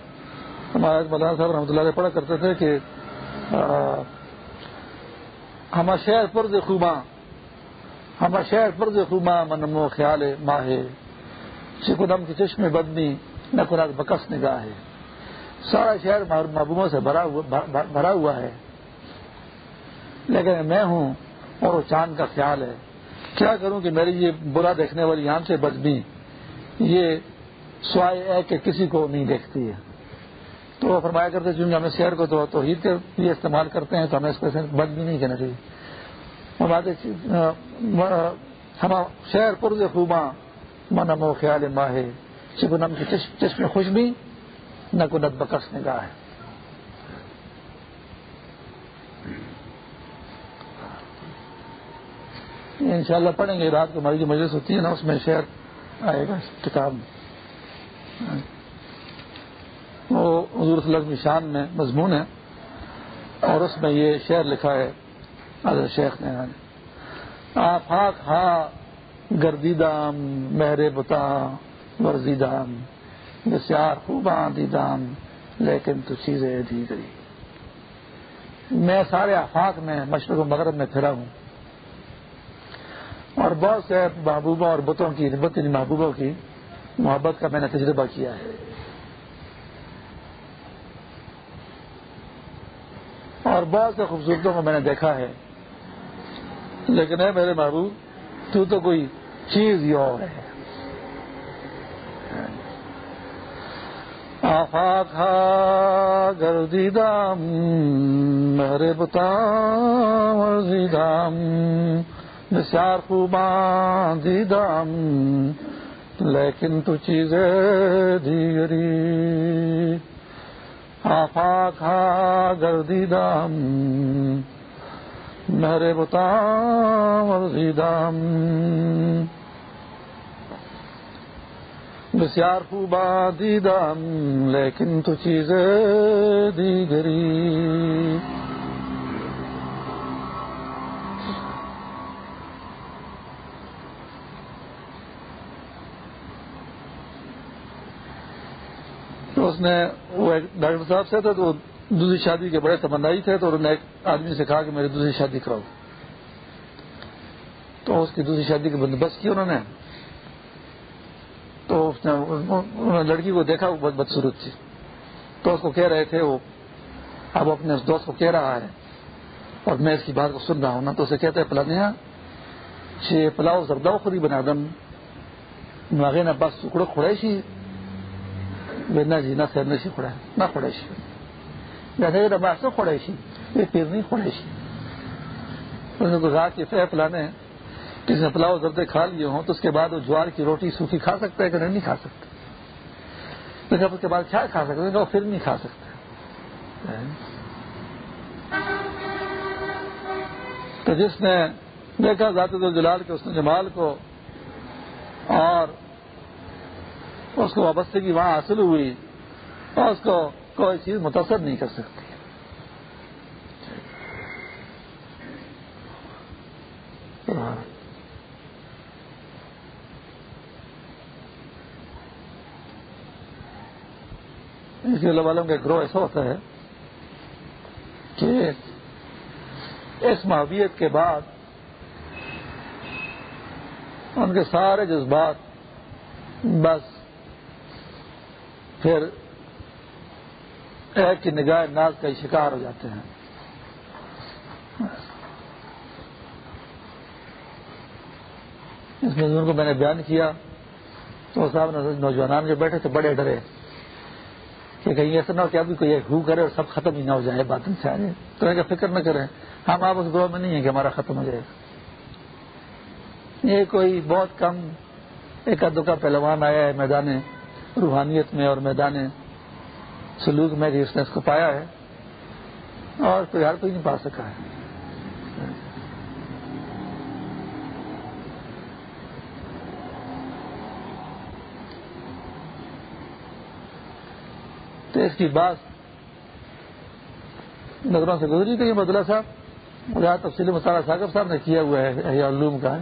ہمارے مولانا صاحب رحمۃ اللہ پڑھا کرتے تھے کہ ہم شہر پرز خوباں ہم شہر پرز خوباں منمو خیال ماہ شکنم کی چشم بدنی، نہ قرآن بکس نگاہ ہے۔ سارا شہر محبوبوں سے بھرا ہوا ہے۔ لیکن میں ہوں اور وہ چاند کا خیال ہے۔ کیا کروں کہ میری یہ برا دیکھنے والی یہاں سے بدنی، یہ سوائے ہے کہ کسی کو نہیں دیکھتی ہے۔ تو وہ فرمایا کرتے چونکہ جی ہمیں شہر کو تو توحید کے لیے استعمال کرتے ہیں، تو ہمیں اس کو بد بھی نہیں کہنا چاہیے۔ ہم جی، شہر پرز خوباں منم و خیال ماہ شبنم کی چشم خوشبی نہ کو نت بکس نگاہ ہے۔ ان شاء اللہ پڑھیں گے، رات کو ہماری جو مجلس ہوتی ہے نا، اس میں شہر آئے گا کتاب میں۔ وہ حضور صلی اللہ شان میں مضمون ہے اور اس میں یہ شعر لکھا ہے، حضرت شیخ نے آفاق ہا گردیدام مہر بتا ورزیدام۔ بسیار خوباں دیدام لیکن تو چیزیں دی گئی۔ میں سارے آفاق میں، مشرق و مغرب میں پھرا ہوں۔ اور بہت سے محبوبوں اور بتوں کی بتنی یعنی محبوبوں کی محبت کا میں نے تجربہ کیا ہے۔ اور بہت سے خوبصورتوں کو میں نے دیکھا ہے۔ لیکن ہے میرے محبوب، تو تو کوئی چیز ہی اور ہے۔ آفاق گردی دام میرے بتا دام بسیار خوباں دیدام لیکن تو چیزیں دیگری۔ آفاق کھا گردی دام میرے بتا مرزیدام بسیار خوبا دیدم لیکن تو چیزیں دیگری۔ تو اس نے وہ ایک ڈاکٹر صاحب سے تھے تو دوسری شادی کے بڑے تمنائی تھے تو انہوں نے ایک آدمی سے کہا کہ میری دوسری شادی کراؤ۔ تو اس کی دوسری شادی کا بندوبست کیا انہوں نے۔ تو اس نے انہوں نے لڑکی کو دیکھا، وہ بہت بدسورت تھی۔ تو اس کو کہہ رہے تھے، وہ اب اپنے اس دوست کو کہہ رہا ہے اور میں اس کی بات کو سن رہا ہوں نا، تو اسے کہتے ہیں، پلانیا، چھ پلاؤ زرداؤ خودی بنا دم۔ ناگے نہ بس ٹکڑو کھڑے سی جی نہ نشی نہ یہ پیر نہیں انہوں نے پلانے کسی نے پلاؤ زردے کھا لیے ہوں تو اس کے بعد وہ جوار کی روٹی سوکھی کھا سکتا ہے کہ نہیں؟ کھا سکتا. لیکن اس کے بعد کیا کھا سکتے وہ پھر نہیں کھا سکتا. تو جس نے دیکھا ذات جلال کے، اس نے جمال کو اور اس کو وابستگی وہاں حاصل ہوئی اور اس کو کوئی چیز متاثر نہیں کر سکتی۔ اس کے اللہ والوں کا گروہ ایسا ہوتا ہے کہ اس معاویت کے بعد ان کے سارے جذبات بس پھر ایک کی نگاہ ناز کا شکار ہو جاتے ہیں۔ اس مضمون کو میں نے بیان کیا تو صاحب نوجوان جو بیٹھے تھے بڑے ڈرے کہ کہیں ایسا نہ ہو کہ ابھی کوئی ہو کرے اور سب ختم ہی نہ ہو جائے بات سے آ تو کہ فکر نہ کریں، ہم آپ اس گروہ میں نہیں ہیں کہ ہمارا ختم ہو جائے۔ یہ کوئی بہت کم ایک کا پہلوان آیا ہے میدان روحانیت میں اور میدان سلوک میں جس نے اس کو پایا ہے اور کوئی ہر کوئی نہیں پا سکا ہے۔ تو اس کی بات نظروں سے گزری گئی بدلا صاحب اور یہاں تفصیلی مسالہ صاحب نے کیا ہوا ہے علوم کا۔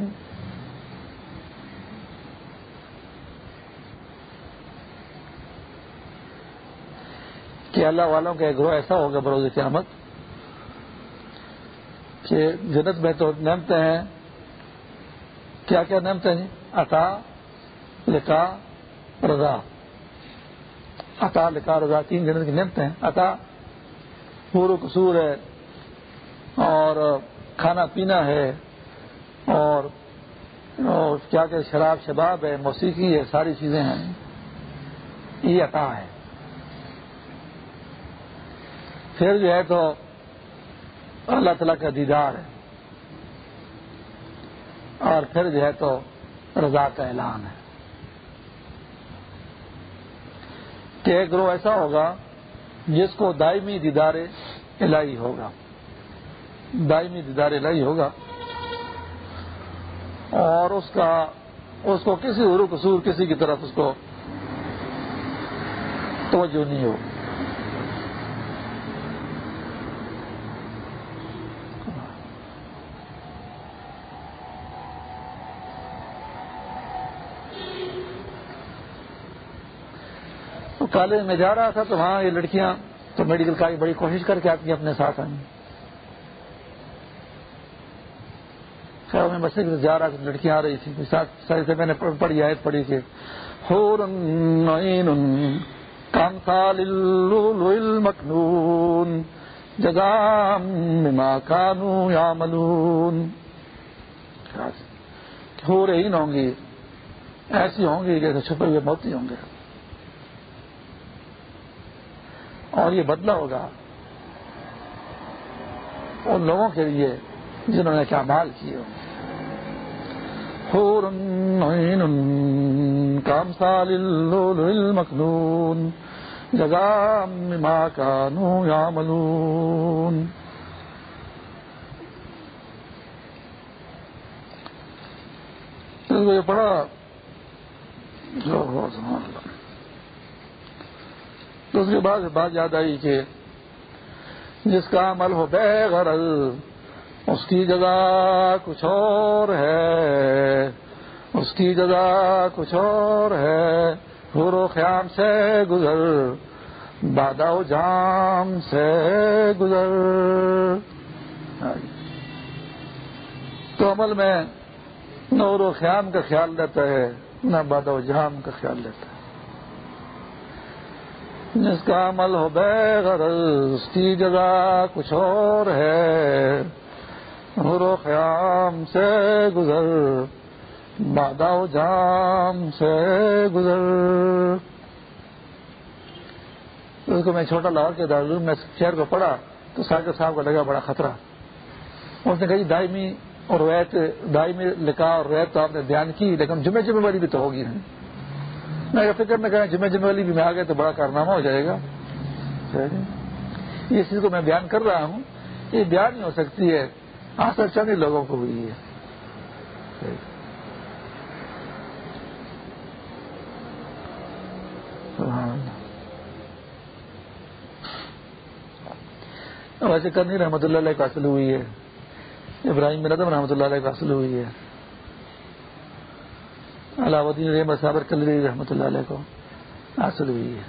کہ اللہ والوں کا ایک گروہ ایسا ہوگا بروز قیامت کہ جنت میں تو نمتے ہیں۔ کیا کیا نمتے ہیں؟ عطا لکھا رضا۔ عطا لکھا رضا تین جنت کی نمتے ہیں۔ عطا پور و قصور ہے اور کھانا پینا ہے اور کیا کہ شراب، شباب ہے، موسیقی ہے، ساری چیزیں ہیں۔ یہ عطا ہے۔ پھر جو ہے تو اللہ تعالیٰ کا دیدار ہے۔ اور پھر جو ہے تو رضا کا اعلان ہے۔ کہ ایک گروہ ایسا ہوگا جس کو دائمی دیدار الہی ہوگا۔ دائمی دیدار الہی ہوگا۔ اور اس کا، اس کو کسی عرو قصور کسی کی طرف اس کو توجہ نہیں ہوگی۔ کالج میں جا رہا تھا تو وہاں یہ لڑکیاں تو میڈیکل کا بڑی کوشش کر کے آتی ہیں، اپنے ساتھ آئیں۔ خیر، میں بس جا رہا تھا، لڑکیاں آ رہی تھی ساتھ سے میں نے پڑھی، آیت پڑھی کہ کام مخنون جگام مما کانو یا ملون ہو رہی ہوں گی ایسی ہوں گی جیسے چھپے ہوئے موتی ہوں گے۔ اور یہ بدلہ ہوگا ان لوگوں کے لیے جنہوں نے کیا مال کیے کام سال مخنون جگام ماں کانو یا ملون یہ پڑا جو تو اس کے بعد بات یاد آئی کہ جس کا عمل ہو بے غرض اس کی جگہ کچھ اور ہے۔ اس کی جگہ کچھ اور ہے۔ حور و خیام سے گزر، بادا و جام سے گزر۔ تو عمل میں نور و خیام کا خیال رہتا ہے، نہ باد و جہام کا خیال رہتا ہے۔ جس کا عمل ہو بے غرض اس کی جگہ کچھ اور ہے۔ نور و خیام سے گزر بادا و جام سے گزر۔ اس کو میں چھوٹا لاہور کے دارالعلوم میں شہر کو پڑھا تو ساکر صاحب کو لگا بڑا خطرہ۔ اس نے کہا جی دائمی اور ریت دائمی لکھا اور ریت تو آپ نے بیان کی، لیکن جمعے جمعے والی بھی تو ہوگی۔ نہیں میں فکر میں کہا جمعے جمعے والی بھی میں آ گئے تو بڑا کارنامہ ہو جائے گا۔ اس چیز کو میں بیان کر رہا ہوں۔ یہ بیان نہیں ہو سکتی ہے۔ آج تک چند لوگوں کو ہوئی ہے۔ ویسے کرنی رحمۃ اللہ علیہ کا حاصل ہوئی ہے۔ ابراہیم بن رحمۃ اللہ علیہ کا حاصل ہوئی ہے۔ علاؤدین رحمت صابر کلری رحمۃ اللہ علیہ کو حاصل ہوئی ہے۔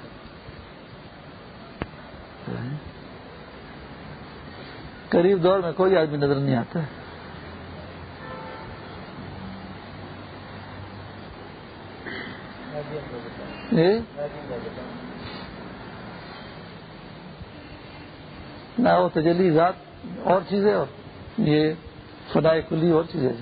قریب دور میں کوئی آدمی نظر نہیں آتا ہے۔ جی؟ نہ وہ تجلی ذات اور چیزیں اور یہ خدا کلی اور چیزیں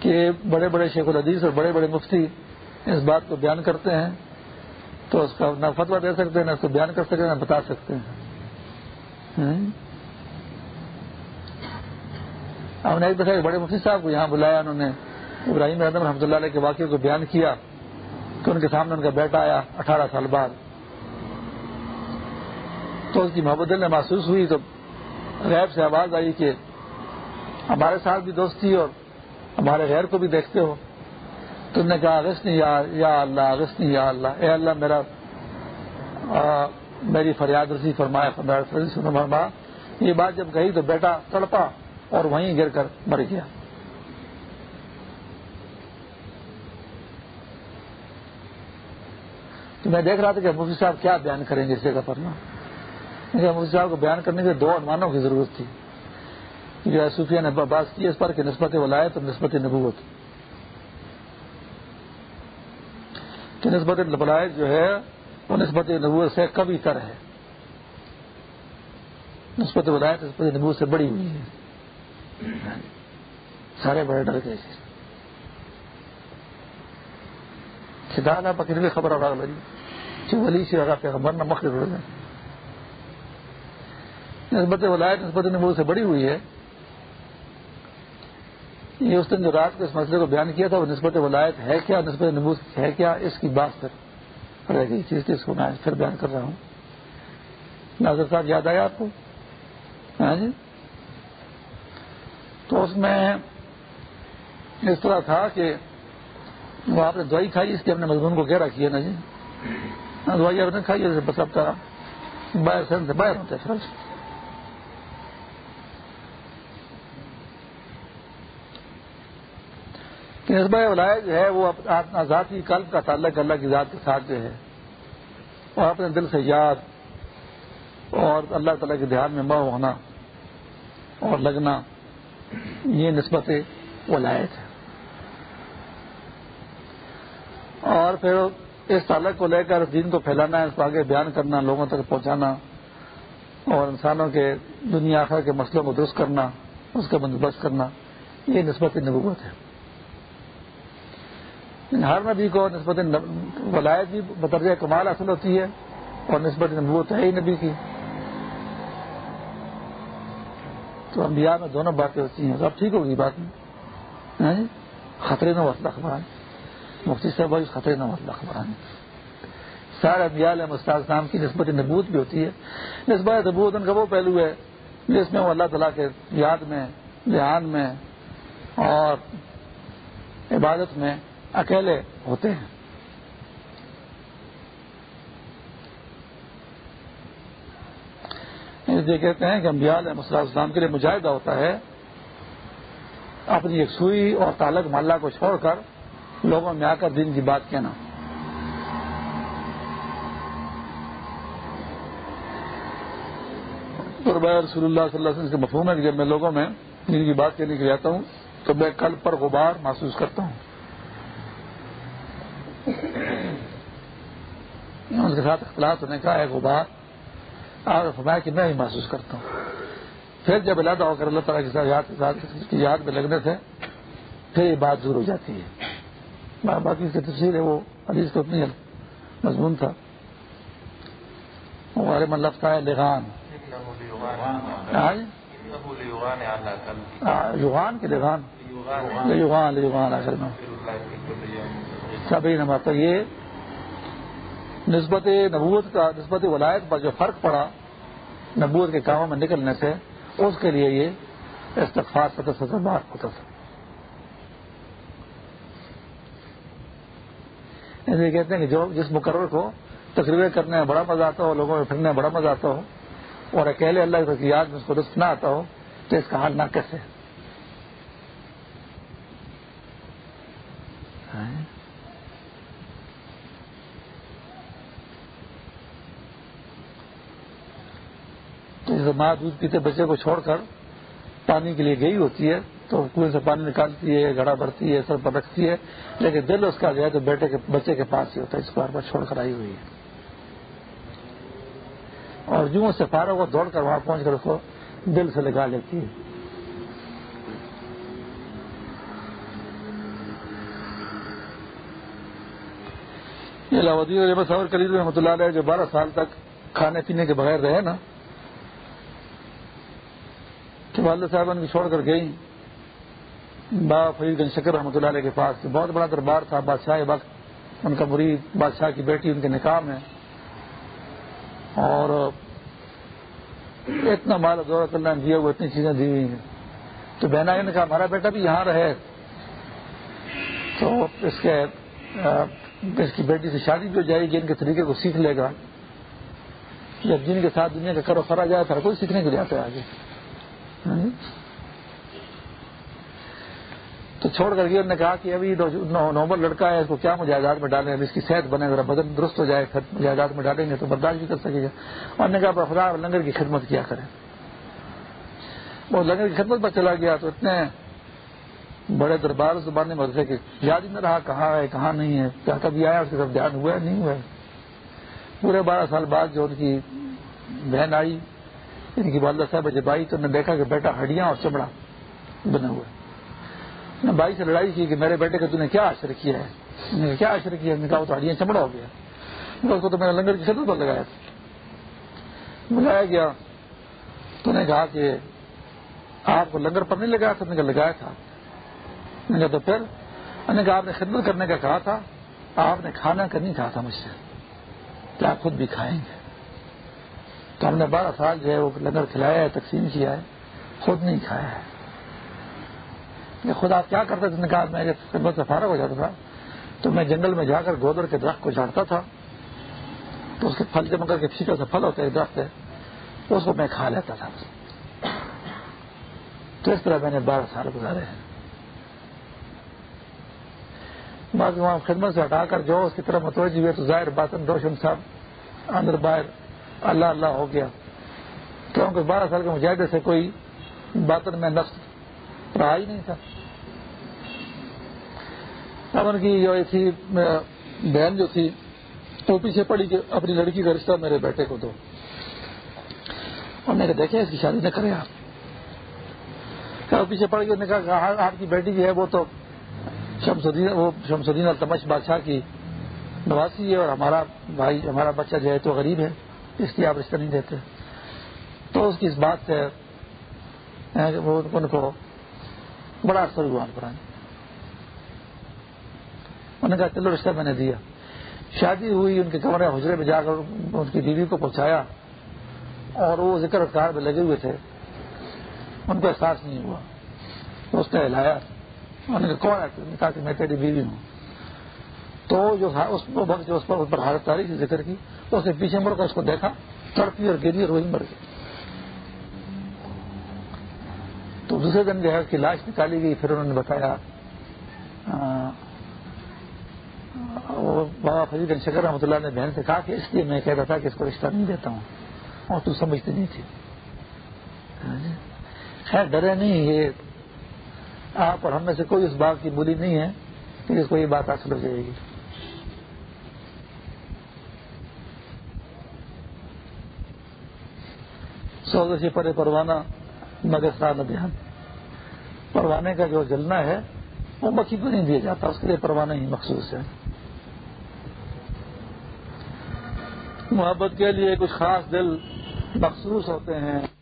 کہ بڑے بڑے شیخ الحدیث اور بڑے بڑے مفتی اس بات کو بیان کرتے ہیں تو اس کا نہ فتوا دے سکتے ہیں، نہ اس کو بیان کر سکتے ہیں، نہ بتا سکتے ہیں۔ ہم نے ایک دفعہ بڑے مفتی صاحب کو یہاں بلایا، انہوں نے ابراہیم اعظم رحمۃ اللہ علیہ کے واقعے کو بیان کیا کہ ان کے سامنے ان کا بیٹا آیا اٹھارہ سال بعد۔ تو اس کی محبت نے محسوس ہوئی تو غیب سے آواز آئی کہ ہمارے ساتھ بھی دوستی اور ہمارے غیر کو بھی دیکھتے ہو۔ تم نے کہا اگست یا اللہ اگست یا اللہ۔ اے اللہ، میرا میری فریاد رسی فرمایا۔ فرما یہ بات جب کہی تو بیٹا تڑپا اور وہیں گر کر مر گیا۔ تو میں دیکھ رہا تھا کہ مفتی صاحب کیا بیان کریں گے اس جگہ پر نا۔ مفتی صاحب کو بیان کرنے کے دو عنوانوں کی ضرورت تھی۔ جو صوفیہ نے بات کی، اس پر کہ نسبت ولایت اور نسبت نبوت۔ کہ نسبت ولایت جو ہے، وہ نسبت نبوت سے کبھی تر ہے۔ نسبت ولایت نسبت نبوت سے بڑی ہوئی ہے۔ سارے بڑے ڈر گئے۔ خدا نہ پکڑ خبر آ رہا ولی سے اگر پیغمبر نہ مخ رہے نسبت ولایت نسبت نبو سے بڑی ہوئی ہے۔ یہ اس دن جو رات کو اس مسئلے کو بیان کیا تھا، وہ نسبت ولایت ہے کیا، نسبت نبو ہے کیا، اس کی بات پر۔ رہ گئی چیز اس کو میں پھر بیان کر رہا ہوں۔ ناظر صاحب، یاد آیا آپ کو؟ ہاں جی؟ تو اس میں اس طرح تھا کہ وہ آپ نے دوائی کھائی، اس کے اپنے مضمون کو کہہ رکھی ہے نا جی۔ ہاں، دوائی آپ نے کھائی جیسے بس اب باہر سے باہر ہوتے فرض۔ نسبہ ولایت جو ہے وہ اپنا ذاتی قلب کا تعلق اللہ کی ذات کے ساتھ جو ہے اور اپنے دل سے یاد اور اللہ تعالیٰ کے دھیان میں ماہ ہونا اور لگنا، یہ نسبت ولایت ہے۔ اور پھر اس تعلق کو لے کر دین کو پھیلانا، اس کو آگے بیان کرنا، لوگوں تک پہنچانا اور انسانوں کے دنیا آخر کے مسئلوں کو درست کرنا، اس کا بندوبست کرنا، یہ نسبت نبوت ہے۔ ہر نبی کو نسبت ولایت بھی بطرج کمال حاصل ہوتی ہے اور نسبت نبوت ہے ہی نبی کی۔ تو انبیاء میں دونوں باتیں ہوتی ہیں۔ اب ٹھیک ہوگی بات۔ میں خطرے نہ مسئلہ خبران مفتی صاحب خطرے نہ مسئلہ خبران سارے انبیاء علیہ مستاذ نام کی نسبت نبوت بھی ہوتی ہے۔ نسبت نبوت ان کا وہ پہلو ہے جس میں وہ اللہ تعالیٰ کے یاد میں دھیان میں اور عبادت میں اکیلے ہوتے ہیں۔ یہ کہتے ہیں کہ انبیاء علیہ مسلح اسلام کے لیے مجاہدہ ہوتا ہے اپنی یکسوئی اور تعلق ماللہ کو چھوڑ کر لوگوں میں آ کر دین کی بات کہنا۔ رسول اللہ صلی اللہ علیہ وسلم کے مفہوم ہے کہ جب میں لوگوں میں دین کی بات کہنے کے لیے آتا ہوں تو میں کل پر غبار محسوس کرتا ہوں۔ ان کے ساتھ اختلاف ہونے کا ایک غبار آپ نے فرمایا کہ میں ہی محسوس کرتا ہوں۔ پھر جب علیحدہ ہو کر اللہ تعالیٰ کے ساتھ کی یاد میں لگنے سے پھر یہ بات دور ہو جاتی ہے۔ باقی اس کی تفصیل ہے وہ عزیز کو اتنی مضمون تھا۔ ہمارے من لفظ ہے لغان۔ یوغان کے لغان۔ یوغان۔ یوغان آخر میں۔ سبھی نمبر تو یہ نسبت نبوت کا نسبت ولایت پر جو فرق پڑا، نبوت کے کاموں میں نکلنے سے، اس کے لیے یہ استفاد ستر ستر بار ہوتا تھا۔ ایسے کہتے ہیں کہ جو جس مقرر کو تقریبیں کرنے میں بڑا مزہ آتا ہو، لوگوں میں پھرنے میں بڑا مزہ آتا ہو، اور اکیلے اللہ کی یاد میں اس کو رسک نہ آتا ہو، تو اس کا حال نہ کیسے تو جیسے ماں دودھ پیتے بچے کو چھوڑ کر پانی کے لیے گئی ہوتی ہے، تو کنویں سے پانی نکالتی ہے گڑا بھرتی ہے، سر پر رکھتی ہے، لیکن دل اس کا جو ہے تو بیٹے کے بچے کے پاس ہی ہوتا ہے، اس کو ہر بار چھوڑ کر آئی ہوئی ہے۔ اور جو سے فارغ کو دوڑ کر وہاں پہنچ کر اس کو دل سے لگا لیتی ہے۔ صبر کلید رحمۃ اللہ علیہ جو بارہ سال تک کھانے پینے کے بغیر رہے نا کہ والد صاحب ان کی چھوڑ کر گئی با فرید گنج شکر رحمۃ اللہ علیہ کے پاس بہت بڑا دربار تھا، بادشاہ وقت، ان کا مرید، بادشاہ کی بیٹی، ان کے نکاح میں۔ اور اتنا مال دورہ اللہ نے دیا، وہ اتنی چیزیں دی۔ ہوئی ہیں تو بہنا نے کہا، ہمارا بیٹا بھی یہاں رہے۔ تو اس کے اس کی بیٹی سے شادی بھی ہو جائے گی، ان کے طریقے کو سیکھ لے گا۔ جب جن کے ساتھ دنیا کا کرو خرا جائے تو کوئی سیکھنے کے لیے آتا ہے آگے۔ ہاں۔ تو چھوڑ کر کے انہوں نے کہا کہ ابھی نومبر لڑکا ہے، اس کو کیا مجاہدات میں ڈالیں؟ اب اس کی صحت بنے، ذرا بدن درست ہو جائے مجاہدات میں ڈالیں گے تو برداشت بھی کر سکے گا۔ اور نے کہا، خدا لنگر کی خدمت کیا کریں۔ وہ لنگر کی خدمت پر چلا گیا تو اتنے بڑے دربار زبان میں کہ یاد ہی نہ رہا کہاں ہے، کہاں نہیں ہے، کیا کبھی آیا اس کے ساتھ دھیان ہوا ہے، نہیں ہوا ہے۔ پورے بارہ سال بعد جو ان کی بہن آئی ان کی والدہ صاحب جب آئی تو نے دیکھا کہ بیٹا ہڈیاں اور چمڑا بنے ہوئے۔ نے بھائی سے لڑائی کی کہ میرے بیٹے کا نے کیا اشر کیا ہے؟ کیا اشر کیا نے کہا تو ہڈیاں چمڑا ہو گیا۔ اس کو تو میں نے لنگر کی خدمت پر لگایا تھا۔ بلایا گیا۔ تو نے کہا کہ آپ کو لنگر پر نہیں لگایا تھا؟ لگایا تھا۔ میں نے کہا، تو پھر؟ میں نے کہا، آپ نے خدمت کرنے کا کہا تھا۔ آپ نے کھانا کا نہیں کہا تھا مجھ سے۔ کہ آپ خود بھی کھائیں گے۔ تو ہم نے بارہ سال جو ہے وہ لنگر کھلایا ہے، تقسیم کیا ہے۔ خود نہیں کھایا ہے۔ خود آپ کیا کرتے تھے؟ کہا، میں جب خدمت سے فارغ ہو جاتا تھا، تو میں جنگل میں جا کر گودر کے درخت کو جھاڑتا تھا۔ تو اس کے پھل جمع کر کے پھیکا سے پھل ہوتا ہے درخت ہے اس کو میں کھا لیتا تھا۔ تو اس طرح میں نے بارہ سال گزارے ہیں۔ باقی وہاں خدمت سے ہٹا کر جو اس کی طرف متوجہ ہوئے، تو ظاہر باطن روشن صاحب اندر باہر اللہ اللہ ہو گیا۔ کیونکہ بارہ سال کے مجاہدے سے کوئی باطن میں نفس رہا ہی نہیں تھا۔ اب ان کی جو تھی، بہن جو تھی، وہ پیچھے پڑی کہ اپنی لڑکی کا رشتہ میرے بیٹے کو دو۔ اور میں نے دیکھے اس کی شادی نہ کرے آپ۔ پیچھے پڑ کے کہا ہاں، آپ کی بیٹی جو ہے، وہ تو شمسدین وہ شمسدین التمش بادشاہ کی نواسی ہے اور ہمارا بھائی، ہمارا بچہ جو ہے، تو غریب ہے۔ اس لیے آپ رشتہ نہیں دیتے۔ تو اس کی اس بات سے ان کو بڑا اثر ہوا پر انہوں نے کہا، چلو رشتہ میں نے دیا۔ شادی ہوئی، ان کے کمرے حجرے میں جا کر ان کی بیوی کو پہنچایا اور وہ ذکر اذکار میں لگے ہوئے تھے۔ ان کو احساس نہیں ہوا۔ اس نے ہلایا۔ انہوں نے کہا، کون ہے؟ کہا کہ میں تیری بیوی ہوں۔ تو جو اس وقت جو اس پر حالت تاریخ ذکر کی تو اس نے پیچھے مڑ کر اس کو دیکھا، تڑپی اور گری اور وہی مر گئی۔ تو دوسرے دن جو ہے اس کی لاش نکالی گئی، پھر انہوں نے بتایا بابا فرید شکر رحمۃ اللہ نے بہن سے کہا کہ اس لیے میں کہتا تھا کہ اس کو رشتہ نہیں دیتا ہوں۔ اور تو سمجھتی نہیں تھی۔ ہاں جی۔ خیر، ڈرے نہیں، یہ آپ اور ہم میں سے کوئی اس بات کی بولی نہیں ہے کہ اس کو یہ بات حاصل ہو جائے گی۔ سو سے پرے پروانہ مگر سال دھیان۔ پروانے کا جو جلنا ہے، وہ بکی کو نہیں دیا جاتا، اس کے لیے پروانہ ہی مخصوص ہے۔ محبت کے لیے کچھ خاص دل مخصوص ہوتے ہیں۔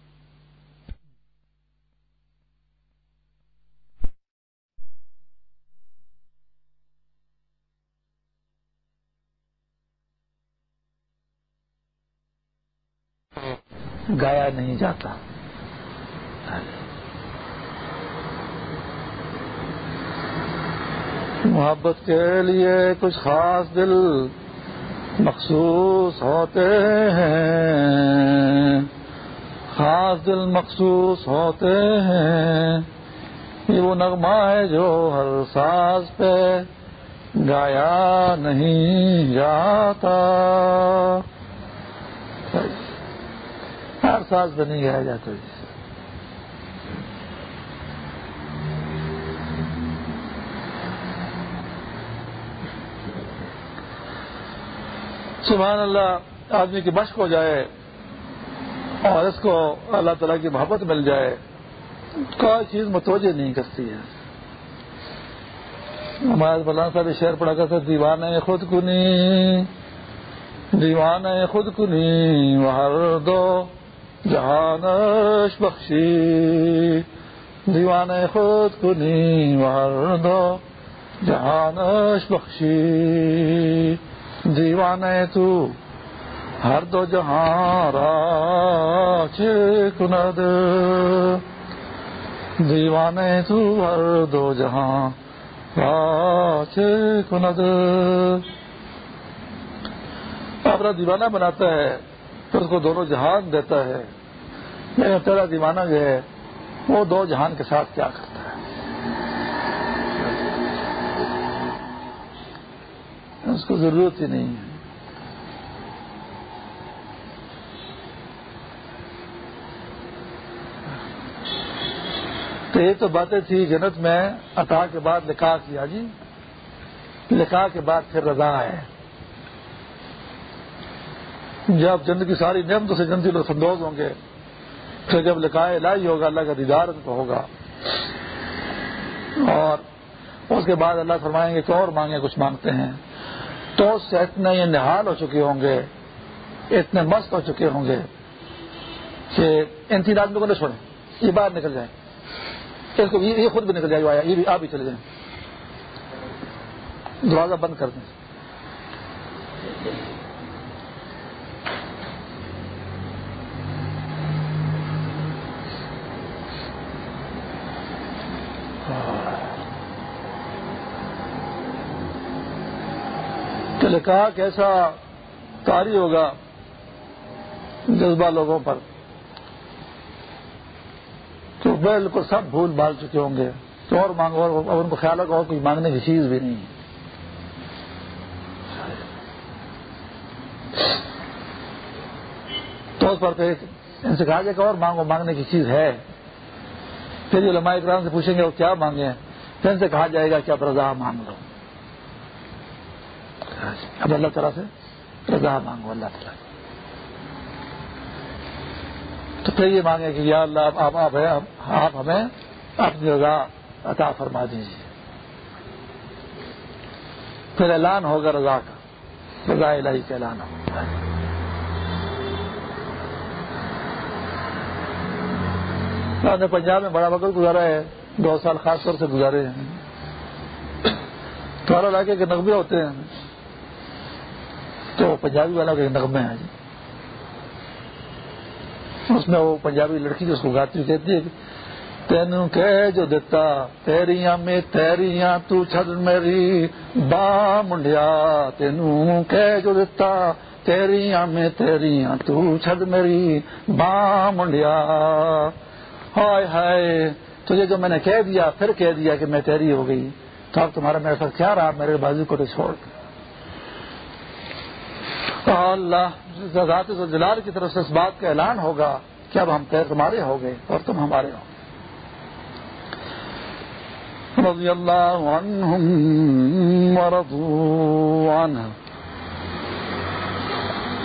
گایا نہیں جاتا۔ محبت کے لیے کچھ خاص دل مخصوص ہوتے ہیں۔ خاص دل مخصوص ہوتے ہیں۔ یہ وہ نغمہ ہے جو ہر ساز پہ گایا نہیں جاتا۔ ساز پہ نہیں گایا جاتا جی سبحان اللہ، آدمی کی مشق ہو جائے اور اس کو اللہ تعالیٰ کی محبت مل جائے، کوئی چیز متوجہ نہیں کرتی ہے۔ ہمارے مولانا صاحب شعر پڑا کرتے دیوان خود کنی دیوان خود کنی ہر دو جہانش بخشی دیوان خود کنی ہر دو جہانش بخشی، دیوانے تو ہر دو جہاں کند دیوانے تو ہر دو جہاں کند اپنا دیوانہ بناتا ہے، پھر اس کو دونوں جہان دیتا ہے۔ لیکن تیرا دیوانہ جو ہے، وہ دو جہان کے ساتھ کیا کرتا ہے؟ اس کو ضرورت ہی نہیں ہے۔ تو یہ تو باتیں تھی جنت میں عطا کے بعد لکھا کیا جی۔ لکھا کے بعد پھر رضا ہے جب جنت کی ساری نعمتوں سے جنتی لوگ سندوز ہوں گے پھر جب لکھائے لائی ہوگا، اللہ کا دیدار ان کو ہوگا۔ اور اس کے بعد اللہ فرمائیں گے کہ اور مانگے کچھ مانگتے ہیں۔ تو اس سے اتنے یہ نہال ہو چکے ہوں گے۔ اتنے مست ہو چکے ہوں گے کہ ان تین آدمیوں کو نہ چھوڑیں۔ یہ باہر نکل جائیں۔ اس کو یہ خود بھی نکل جائے آیا یہ بھی، آپ بھی چلے جائیں۔ دروازہ بند کر دیں۔ کہا کیسا کاری ہوگا جذبہ لوگوں پر۔ تو بالکل سب بھول بھال چکے ہوں گے۔ تو اور مانگو اور ان کو خیال ہوگا، اور کوئی مانگنے کی چیز بھی نہیں۔ تو اس پر ان سے کہا جائے کہ اور مانگو، مانگنے کی چیز ہے۔ پھر جو لمائی اکرام سے پوچھیں گے، وہ کیا مانگے؟ پھر ان سے کہا جائے گا کہ آپ رضا مانگ لو۔ اب اللہ تعالیٰ سے رضا مانگو اللہ تعالیٰ تو پھر یہ مانگے کہ یا اللہ آپ آپ, آپ ہمیں اپنی رضا عطا فرما دیجیے۔ پھر اعلان ہوگا رضا کا۔ رضا الہی کا اعلان ہوگا۔ نے پنجاب میں بڑا وقت گزارا ہے دو سال خاص طور سے گزارے ہیں۔ تھوڑا علاقے کے نقبے ہوتے ہیں۔ تو پنجابی والا کے نغمے ہیں جی۔ اس میں وہ پنجابی لڑکی جو اس کو گاتی کہتی ہے تینوں کہ جو دیتا، تیریاں میں تیریاں تو چھڑ میری با منڈیا، تینوں کہ جو دیتا، تیریاں میں تیریاں تو چھڑ میری با منڈیا۔ ہائے ہائے، تجھے جو میں نے کہہ دیا، پھر کہہ دیا کہ میں تیری ہو گئی۔ تو اب تمہارا میرے ساتھ کیا رہا، میرے بازو کو تو چھوڑ۔ اللہ ذات جلال کی طرف سے اس بات کا اعلان ہوگا کہ اب ہم تمہارے ہو گئے اور تم ہمارے ہو رضی اللہ عنہم عنہ۔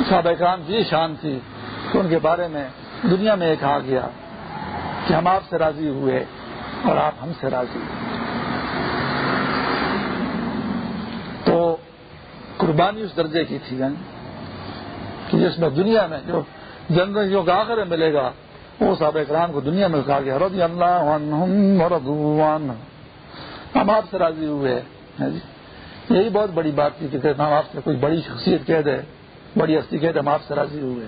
صحابہ کرام کی شان تھی کہ ان کے بارے میں دنیا میں یہ کہا گیا کہ ہم آپ سے راضی ہوئے اور آپ ہم سے راضی۔ تو قربانی اس درجے کی تھی یعنی کہ جس میں دنیا میں جو جنرل کا آخر ملے گا، وہ صحابہ اکرام کو دنیا میں کہا گیا، رضی اللہ عنہم ورضوان ہم آپ سے راضی ہوئے جی۔ یہی بہت بڑی بات تھی کہ ہم آپ سے کوئی بڑی شخصیت کہہ دے، بڑی ہستی کہہ دے، ہم آپ سے راضی ہوئے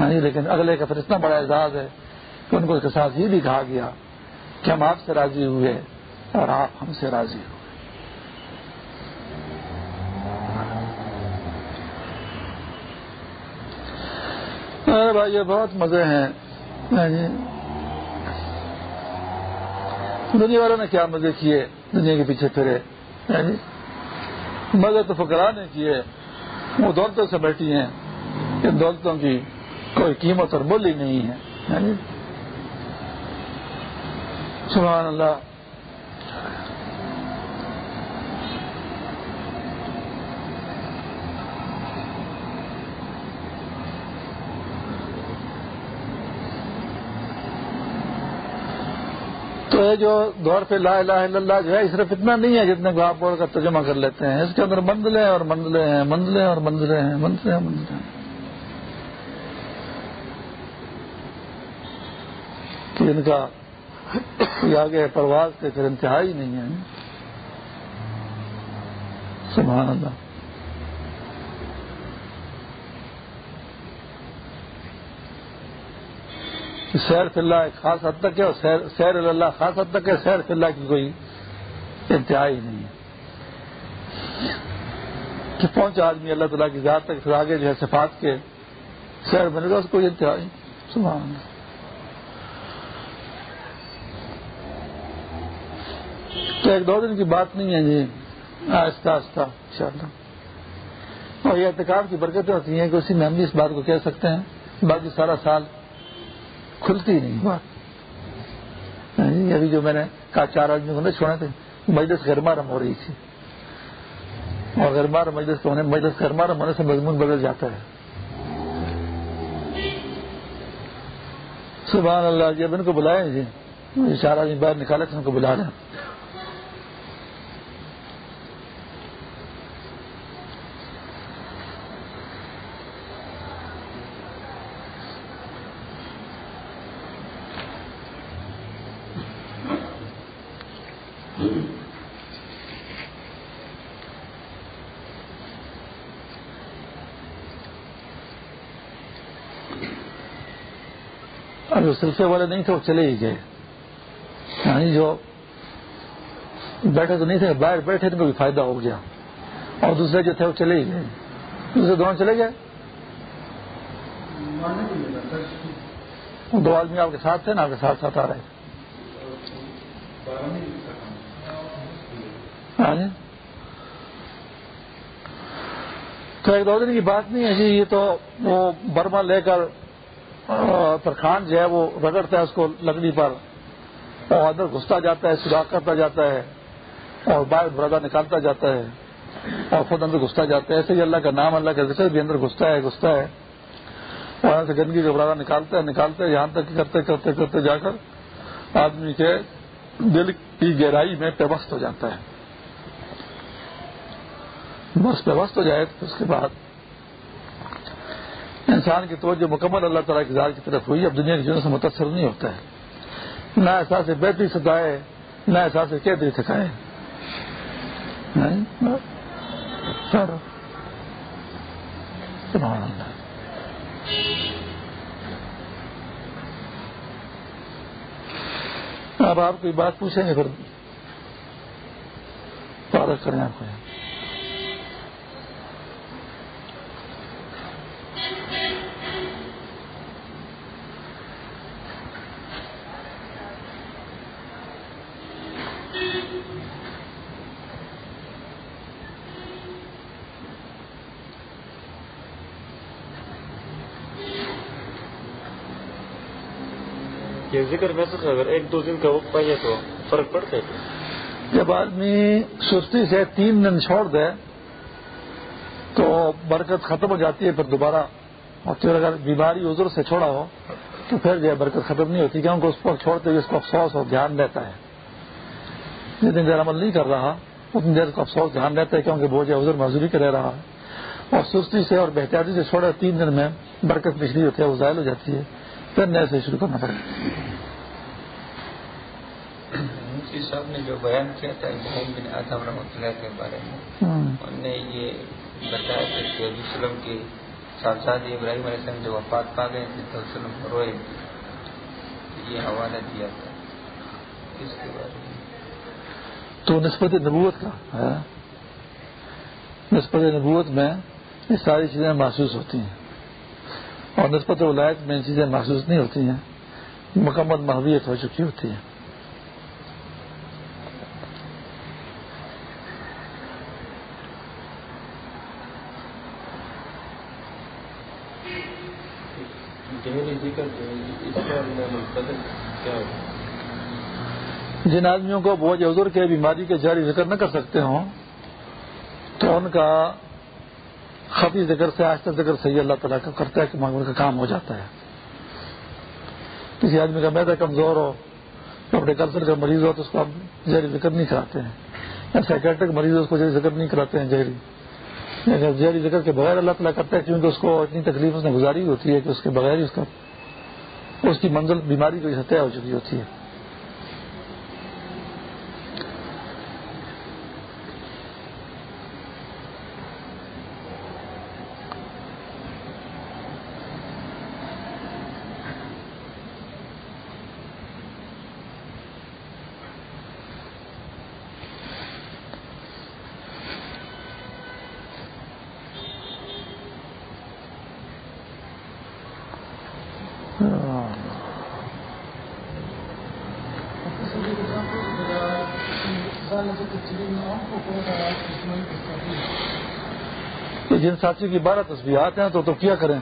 ہاں جی لیکن اگلے کا پھر اتنا بڑا اعزاز ہے کہ ان کو اس کے ساتھ یہ بھی کہا گیا کہ ہم آپ سے راضی ہوئے اور آپ ہم سے راضی ہوئے بھائی، یہ بہت مزے ہیں۔ دنیا والوں نے کیا مزے کیے، دنیا کے پیچھے پھرے۔ مزے تو فکرا نے کیے۔ وہ دولتوں سے بیٹھی ہیں۔ ان دولتوں کی کوئی قیمت اور بولی نہیں ہے۔ سبحان اللہ۔ تو یہ جو دور پہ لا الہ الا اللہ جو ہے صرف اتنا نہیں ہے جتنے کو آپ بول کر ترجمہ کر لیتے ہیں۔ اس کے اندر منزلیں اور منزلیں ہیں، منزلیں اور منزلیں ہیں، منزلیں منزلیں ہیں۔ کہ ان کا آگے پرواز کے پھر انتہائی نہیں ہے۔ سبحان اللہ۔ سیر فلّہ ایک خاص حد تک ہے اور سیر اللہ خاص حد تک ہے، سیر فلّہ کی کوئی انتہائی نہیں ہے۔ کہ پہنچا آدمی اللہ تعالیٰ کی ذات تک، پھر آگے جو ہے صفات کے سیر بنے گا اس کو انتہائی سبحان اللہ۔ تو ایک دو دن کی بات نہیں ہے جی۔ آہستہ آہستہ ان شاء اللہ اور یہ احتکاب کی برکتیں ہوتی ہیں کہ اسی میں ہم بھی اس بات کو کہہ سکتے ہیں۔ باقی سارا سال کھلتی نہیں بات ابھی جو میں نے کہا، چار آدمی کو چھوڑے تھے مجلس گرما رم ہو رہی تھی۔ اور گرما رم مجلس ہونے مجلس گرما رم ہونے سے مضمون بدل جاتا ہے۔ سبحان اللہ جی، جب ان کو بلائے جی۔ چار آدمی باہر نکالے تھے، ان کو بلا رہے ہیں۔ جو سلسلے والے نہیں تھے وہ چلے ہی گئے۔ یعنی جو بیٹھے تو نہیں تھے، باہر بیٹھے تو بھی فائدہ ہو گیا۔ اور دوسرے جو تھے وہ چلے ہی گئے۔ دوسرے دونوں چلے گئے۔ دو آدمی آپ کے ساتھ تھے نا آپ کے ساتھ ساتھ آ رہے۔ ہاں جی۔ تو ایک دو دن کی بات نہیں ہے جی یہ تو وہ برما لے کر ترخان جو ہے وہ رگڑتا ہے اس کو لکڑی پر اور اندر گھستا جاتا ہے سراخ کرتا جاتا ہے اور باہر بردا نکالتا جاتا ہے اور خود اندر گھستا جاتا ہے۔ ایسے ہی اللہ کا نام، اللہ کا ذکر بھی اندر گھستا ہے گھستا ہے۔ وہاں سے گندگی کا برادہ نکالتا ہے نکالتا ہے۔ یہاں تک کرتے کرتے کرتے جا کر آدمی کے دل کی گہرائی میں پیوست ہو جاتا ہے۔ بس پیوست ہو جائے تو اس کے بعد انسان کی توجہ مکمل اللہ تعالیٰ کی ذات کی طرف ہوئی، اب دنیا کی جنوں سے متاثر نہیں ہوتا ہے۔ نہ احساس بہتری ستائے نہ احساس کیتری تھکائے اب آپ کوئی بات پوچھیں گے پھر؟ پارک کریں آپ کو یہ ذکر میں سے اگر ایک دو دن کا وقت پائے تو فرق پڑتا ہے۔ جب آدمی سستی سے تین دن چھوڑ دے تو برکت ختم ہو جاتی ہے پھر دوبارہ۔ اور پھر اگر بیماری عذر سے چھوڑا ہو تو پھر جو ہے برکت ختم نہیں ہوتی، کیونکہ اس پر چھوڑتے ہوئے اس کو افسوس اور دھیان رہتا ہے۔ جتنی دیر عمل نہیں کر رہا اتنی دیر کو افسوس، دھیان رہتا ہے، کیونکہ بوجھ عذر مزدوری کے رہ رہا۔ ہے اور سستی سے اور بہتری سے چھوڑا تین دن میں برکت پچھلی ہوتی ہے، وہ ظاہر ہو جاتی ہے۔ پھر نئے سے شروع کرنا پڑتا ہے صاحب نے جو بیان کیا تھا ابراہیم بن آدم رحمۃ اللہ کے بارے میں انہوں نے یہ بتایا کہ علیہ وسلم کی صاحبزاد ابراہیم علیہ السلام جو وفات پا گئے تھے تو وسلم روئے۔ یہ حوالہ دیا تھا۔ اس کے بارے میں۔ تو نسبت نبوت کا ہے نسبت نبوت میں یہ ساری چیزیں محسوس ہوتی ہیں۔ اور نسبت ولایت میں چیزیں محسوس نہیں ہوتی ہیں۔ مکمل محویت ہو چکی ہوتی ہے جن آدمیوں کو بوجھ عذر کے بیماری کے جاری ذکر نہ کر سکتے ہوں، تو ان کا خفی ذکر سے آہستہ ذکر صحیح اللہ تعالیٰ کا کرتا ہے کہ ان کا کام ہو جاتا ہے۔ کسی آدمی کا میدا کمزور ہو، اپنے کلسر کا مریض ہو، تو اس کو آپ جہری ذکر نہیں کراتے ہیں۔ یا سائکٹرک مریض اس کو جہری ذکر نہیں کراتے ہیں جہری اگر جہری ذکر کے بغیر اللہ تعالیٰ کرتا ہے کیونکہ اس کو اتنی تکلیف اس نے گزاری ہوتی ہے کہ اس کے بغیر ہی اس کا اس کی منزل بیماری کی سطح ہو چکی ہوتی ہے جن ساتھی کی بارہ تصویرات ہیں تو تو کیا کریں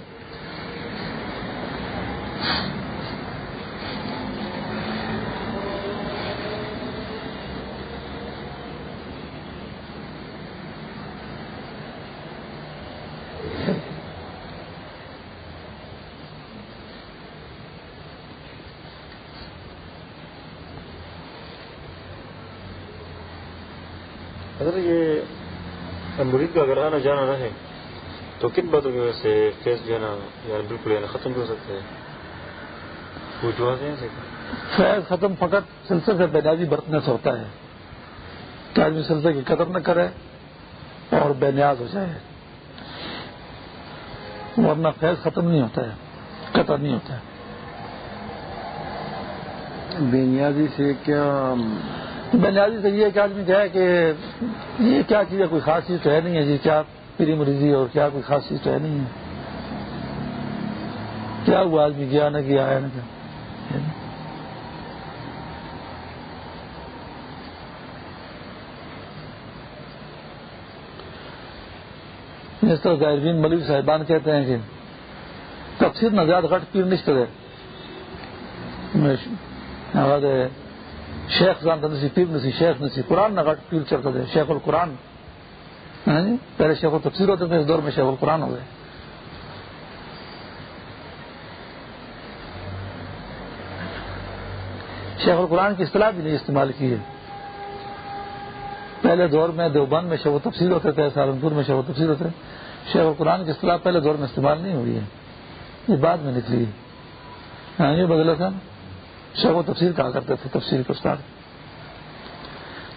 اگر یہ مرید کا اگر آنا جانا رہے تو کن باتوں کی وجہ سے فیس جو ہے نا یار بالکل یعنی ختم ہو سکتا ہے؟ کچھ فیض ختم فقط سلسلے سے بینیازی برتنے سے ہوتا ہے کہ آدمی سلسلے کی قدر نہ کرے اور بے نیاز ہو جائے۔ ورنہ فیض ختم نہیں ہوتا ہے قطر نہیں ہوتا ہے۔ بے نیازی سے کیا بنیادی سے یہ کہ آدمی کہے کہ یہ کیا چیز ہے؟ کوئی خاص چیز تو ہے نہیں ہے جی کیا پیری مریضی اور کیا کوئی خاص چیز تو ہے نہیں ہے؟ کیا ہوا آدمی گیا نہ گیا، آیا نہ کیا اس طرح ظاہرین ملک صاحبان کہتے ہیں کہ تفصیل نہ زیادہ غٹ پیر نہیں کرے۔ شیخ زان نسی، پیر نسی، شیخ نسی، قرآن نہ غٹ پیر چلتا تھے شیخ القرآن۔ ہاں جی؟ پہلے شیخ التفسیر ہوتے تھے، اس دور میں شیخ القرآن ہو گئے شیخ القرآن کی اصطلاح بھی نہیں استعمال کی ہے۔ پہلے دور میں دیوبند میں شیخ و تفصیل ہوتے تھے سہارنپور میں شیخ و تفصیل ہوتے شیخ القرآن کی اصطلاح پہلے دور میں استعمال نہیں ہوئی ہے۔ یہ بعد میں نکلی ہے۔ ہاں جی، یہ بدلا تھا شیخ و تفصیل کہا کرتے تھے؟ تفصیل کے استاد۔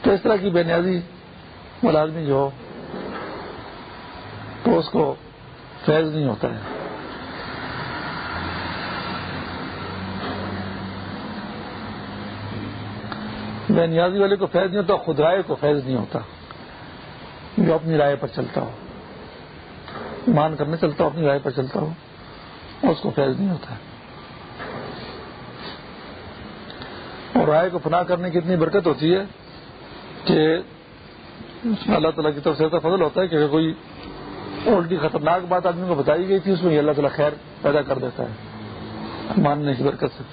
تو اس طرح کی بے نیازی ملازمی جو ہو، تو اس کو فیض نہیں ہوتا ہے۔ بے نیازی والے کو فیض نہیں ہوتا، خود رائے کو فیض نہیں ہوتا۔ جو اپنی رائے پر چلتا ہو مان کرنے چلتا ہو، اپنی رائے پر چلتا ہو، اس کو فیض نہیں ہوتا اور رائے کو فنا کرنے کی اتنی برکت ہوتی ہے کہ اللہ تعالیٰ کی طرف سے ایسا فضل ہوتا ہے کہ کوئی الٹی خطرناک بات آدمی کو بتائی گئی تھی، اس میں اللہ تعالیٰ خیر پیدا کر دیتا ہے۔ ماننے کی برکت سے۔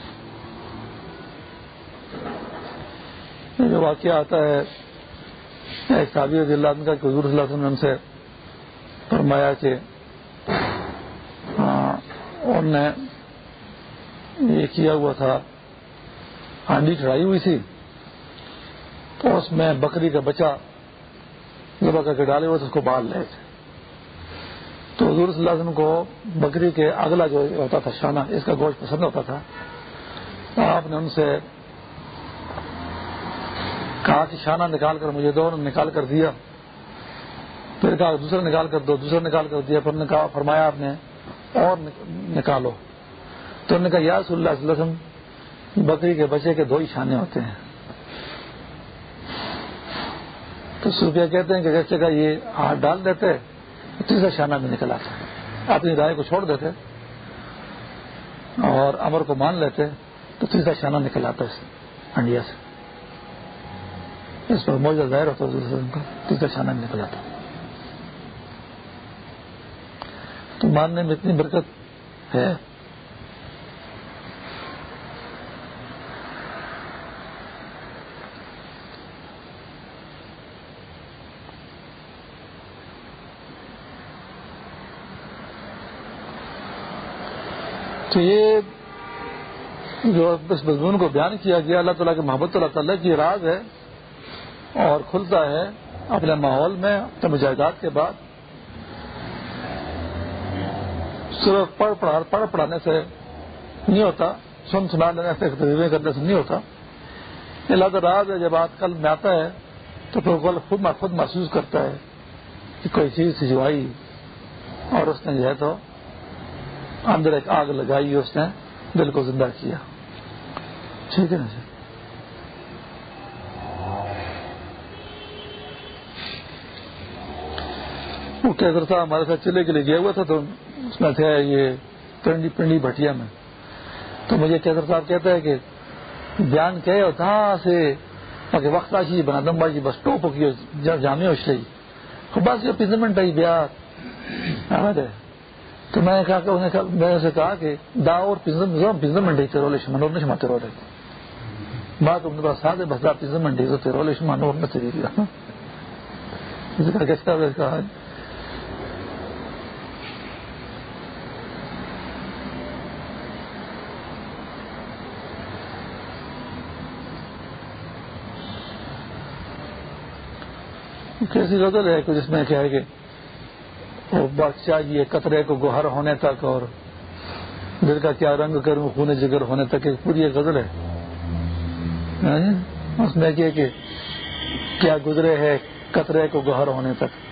جو واقعہ آتا ہے، ایک صحابی رضی اللہ عنہ کا کہ حضور صلی اللہ علیہ وسلم سے فرمایا کہ انہوں نے یہ کیا ہوا تھا۔ ہانڈی چڑھائی ہوئی تھی۔ تو اس میں بکری کا بچہ ذبح کر کے ڈالے ہوئے تھے، اس کو بال لے تھے۔ تو حضور صلی اللہ علیہ وسلم کو بکری کے اگلا جو ہوتا تھا، شانہ، اس کا گوشت پسند ہوتا تھا۔ آپ نے ان سے کہا کہ شانہ نکال کر مجھے دو نکال کر دیا۔ پھر کہا، دوسرا نکال کر دو، دوسرا نکال کر دیا۔ پھر نے کہا، فرمایا، آپ نے اور نکالو۔ تو انہوں نے کہا، یا رسول اللہ صلی اللہ علیہ وسلم بکری کے بچے کے دو ہی شانے ہوتے ہیں۔ تو صوفیہ کہتے ہیں کہ جیسے کا یہ ہاتھ ڈال دیتے، تیسرا شانہ بھی نکل آتا۔ اپنی رائے کو چھوڑ دیتے اور امر کو مان لیتے، تو تیسرا شانہ نکل آتا ہے انڈیا سے۔ اس پر موجودہ ظاہر ہوتا ہے تیسرا شانہ بھی نکل آتا۔ تو ماننے میں اتنی برکت ہے تو یہ جو اس مضمون کو بیان کیا گیا، اللہ تعالیٰ کے محبت اللہ تعالیٰ کی راز ہے اور کھلتا ہے اپنے ماحول میں، اپنے مجاہدات کے بعد۔ صرف پڑھ پڑھا، پڑھ پڑھانے سے نہیں ہوتا، سن سنا لینے سے تجربے کرنے سے نہیں ہوتا۔ اللہ تعالیٰ راز ہے، جب آج کل میں آتا ہے تو پھر خود خود محسوس کرتا ہے کہ کوئی چیز سجوائی اور اس نے جو ہے تو اندر ایک آگ لگائی اس نے دل کو زندہ کیا۔ ٹھیک ہے نا سر وہ کیسر صاحب ہمارے ساتھ چلے کے لیے گیا ہوا تھا تو اس میں تھے یہ پنڈی پنڈی بھٹیا میں۔ تو مجھے کیسر صاحب کہتا ہے کہ بیان کہ کہاں سے؟ وقت آشی جی بنا، دم بازی جی، بس ٹوپ کی جامع ہو چلی بس یہ پنجمنٹ آئی بیار تو میں نے کہا کہ انہیں میں نے کہا کہ دا اور پنزم زم پنزم منڈی تیرولے شمانور نشما تیرولے بات ان کے پاس ساتھ بس دا پنزم منڈی تو تیرولے شمانور نہ تیری دیا اسی طرح کیسا کہا؟ کیسی غزل ہے کہ جس میں کیا ہے کہ وہ بس چاہیے، قطرے کو گوہر ہونے تک اور دل کا کیا رنگ کروں، خون جگر ہونے تک ایک پوری غزل ہے۔ ہاں جی؟ اس میں کہ کیا گزرے ہے قطرے کو گوہر ہونے تک۔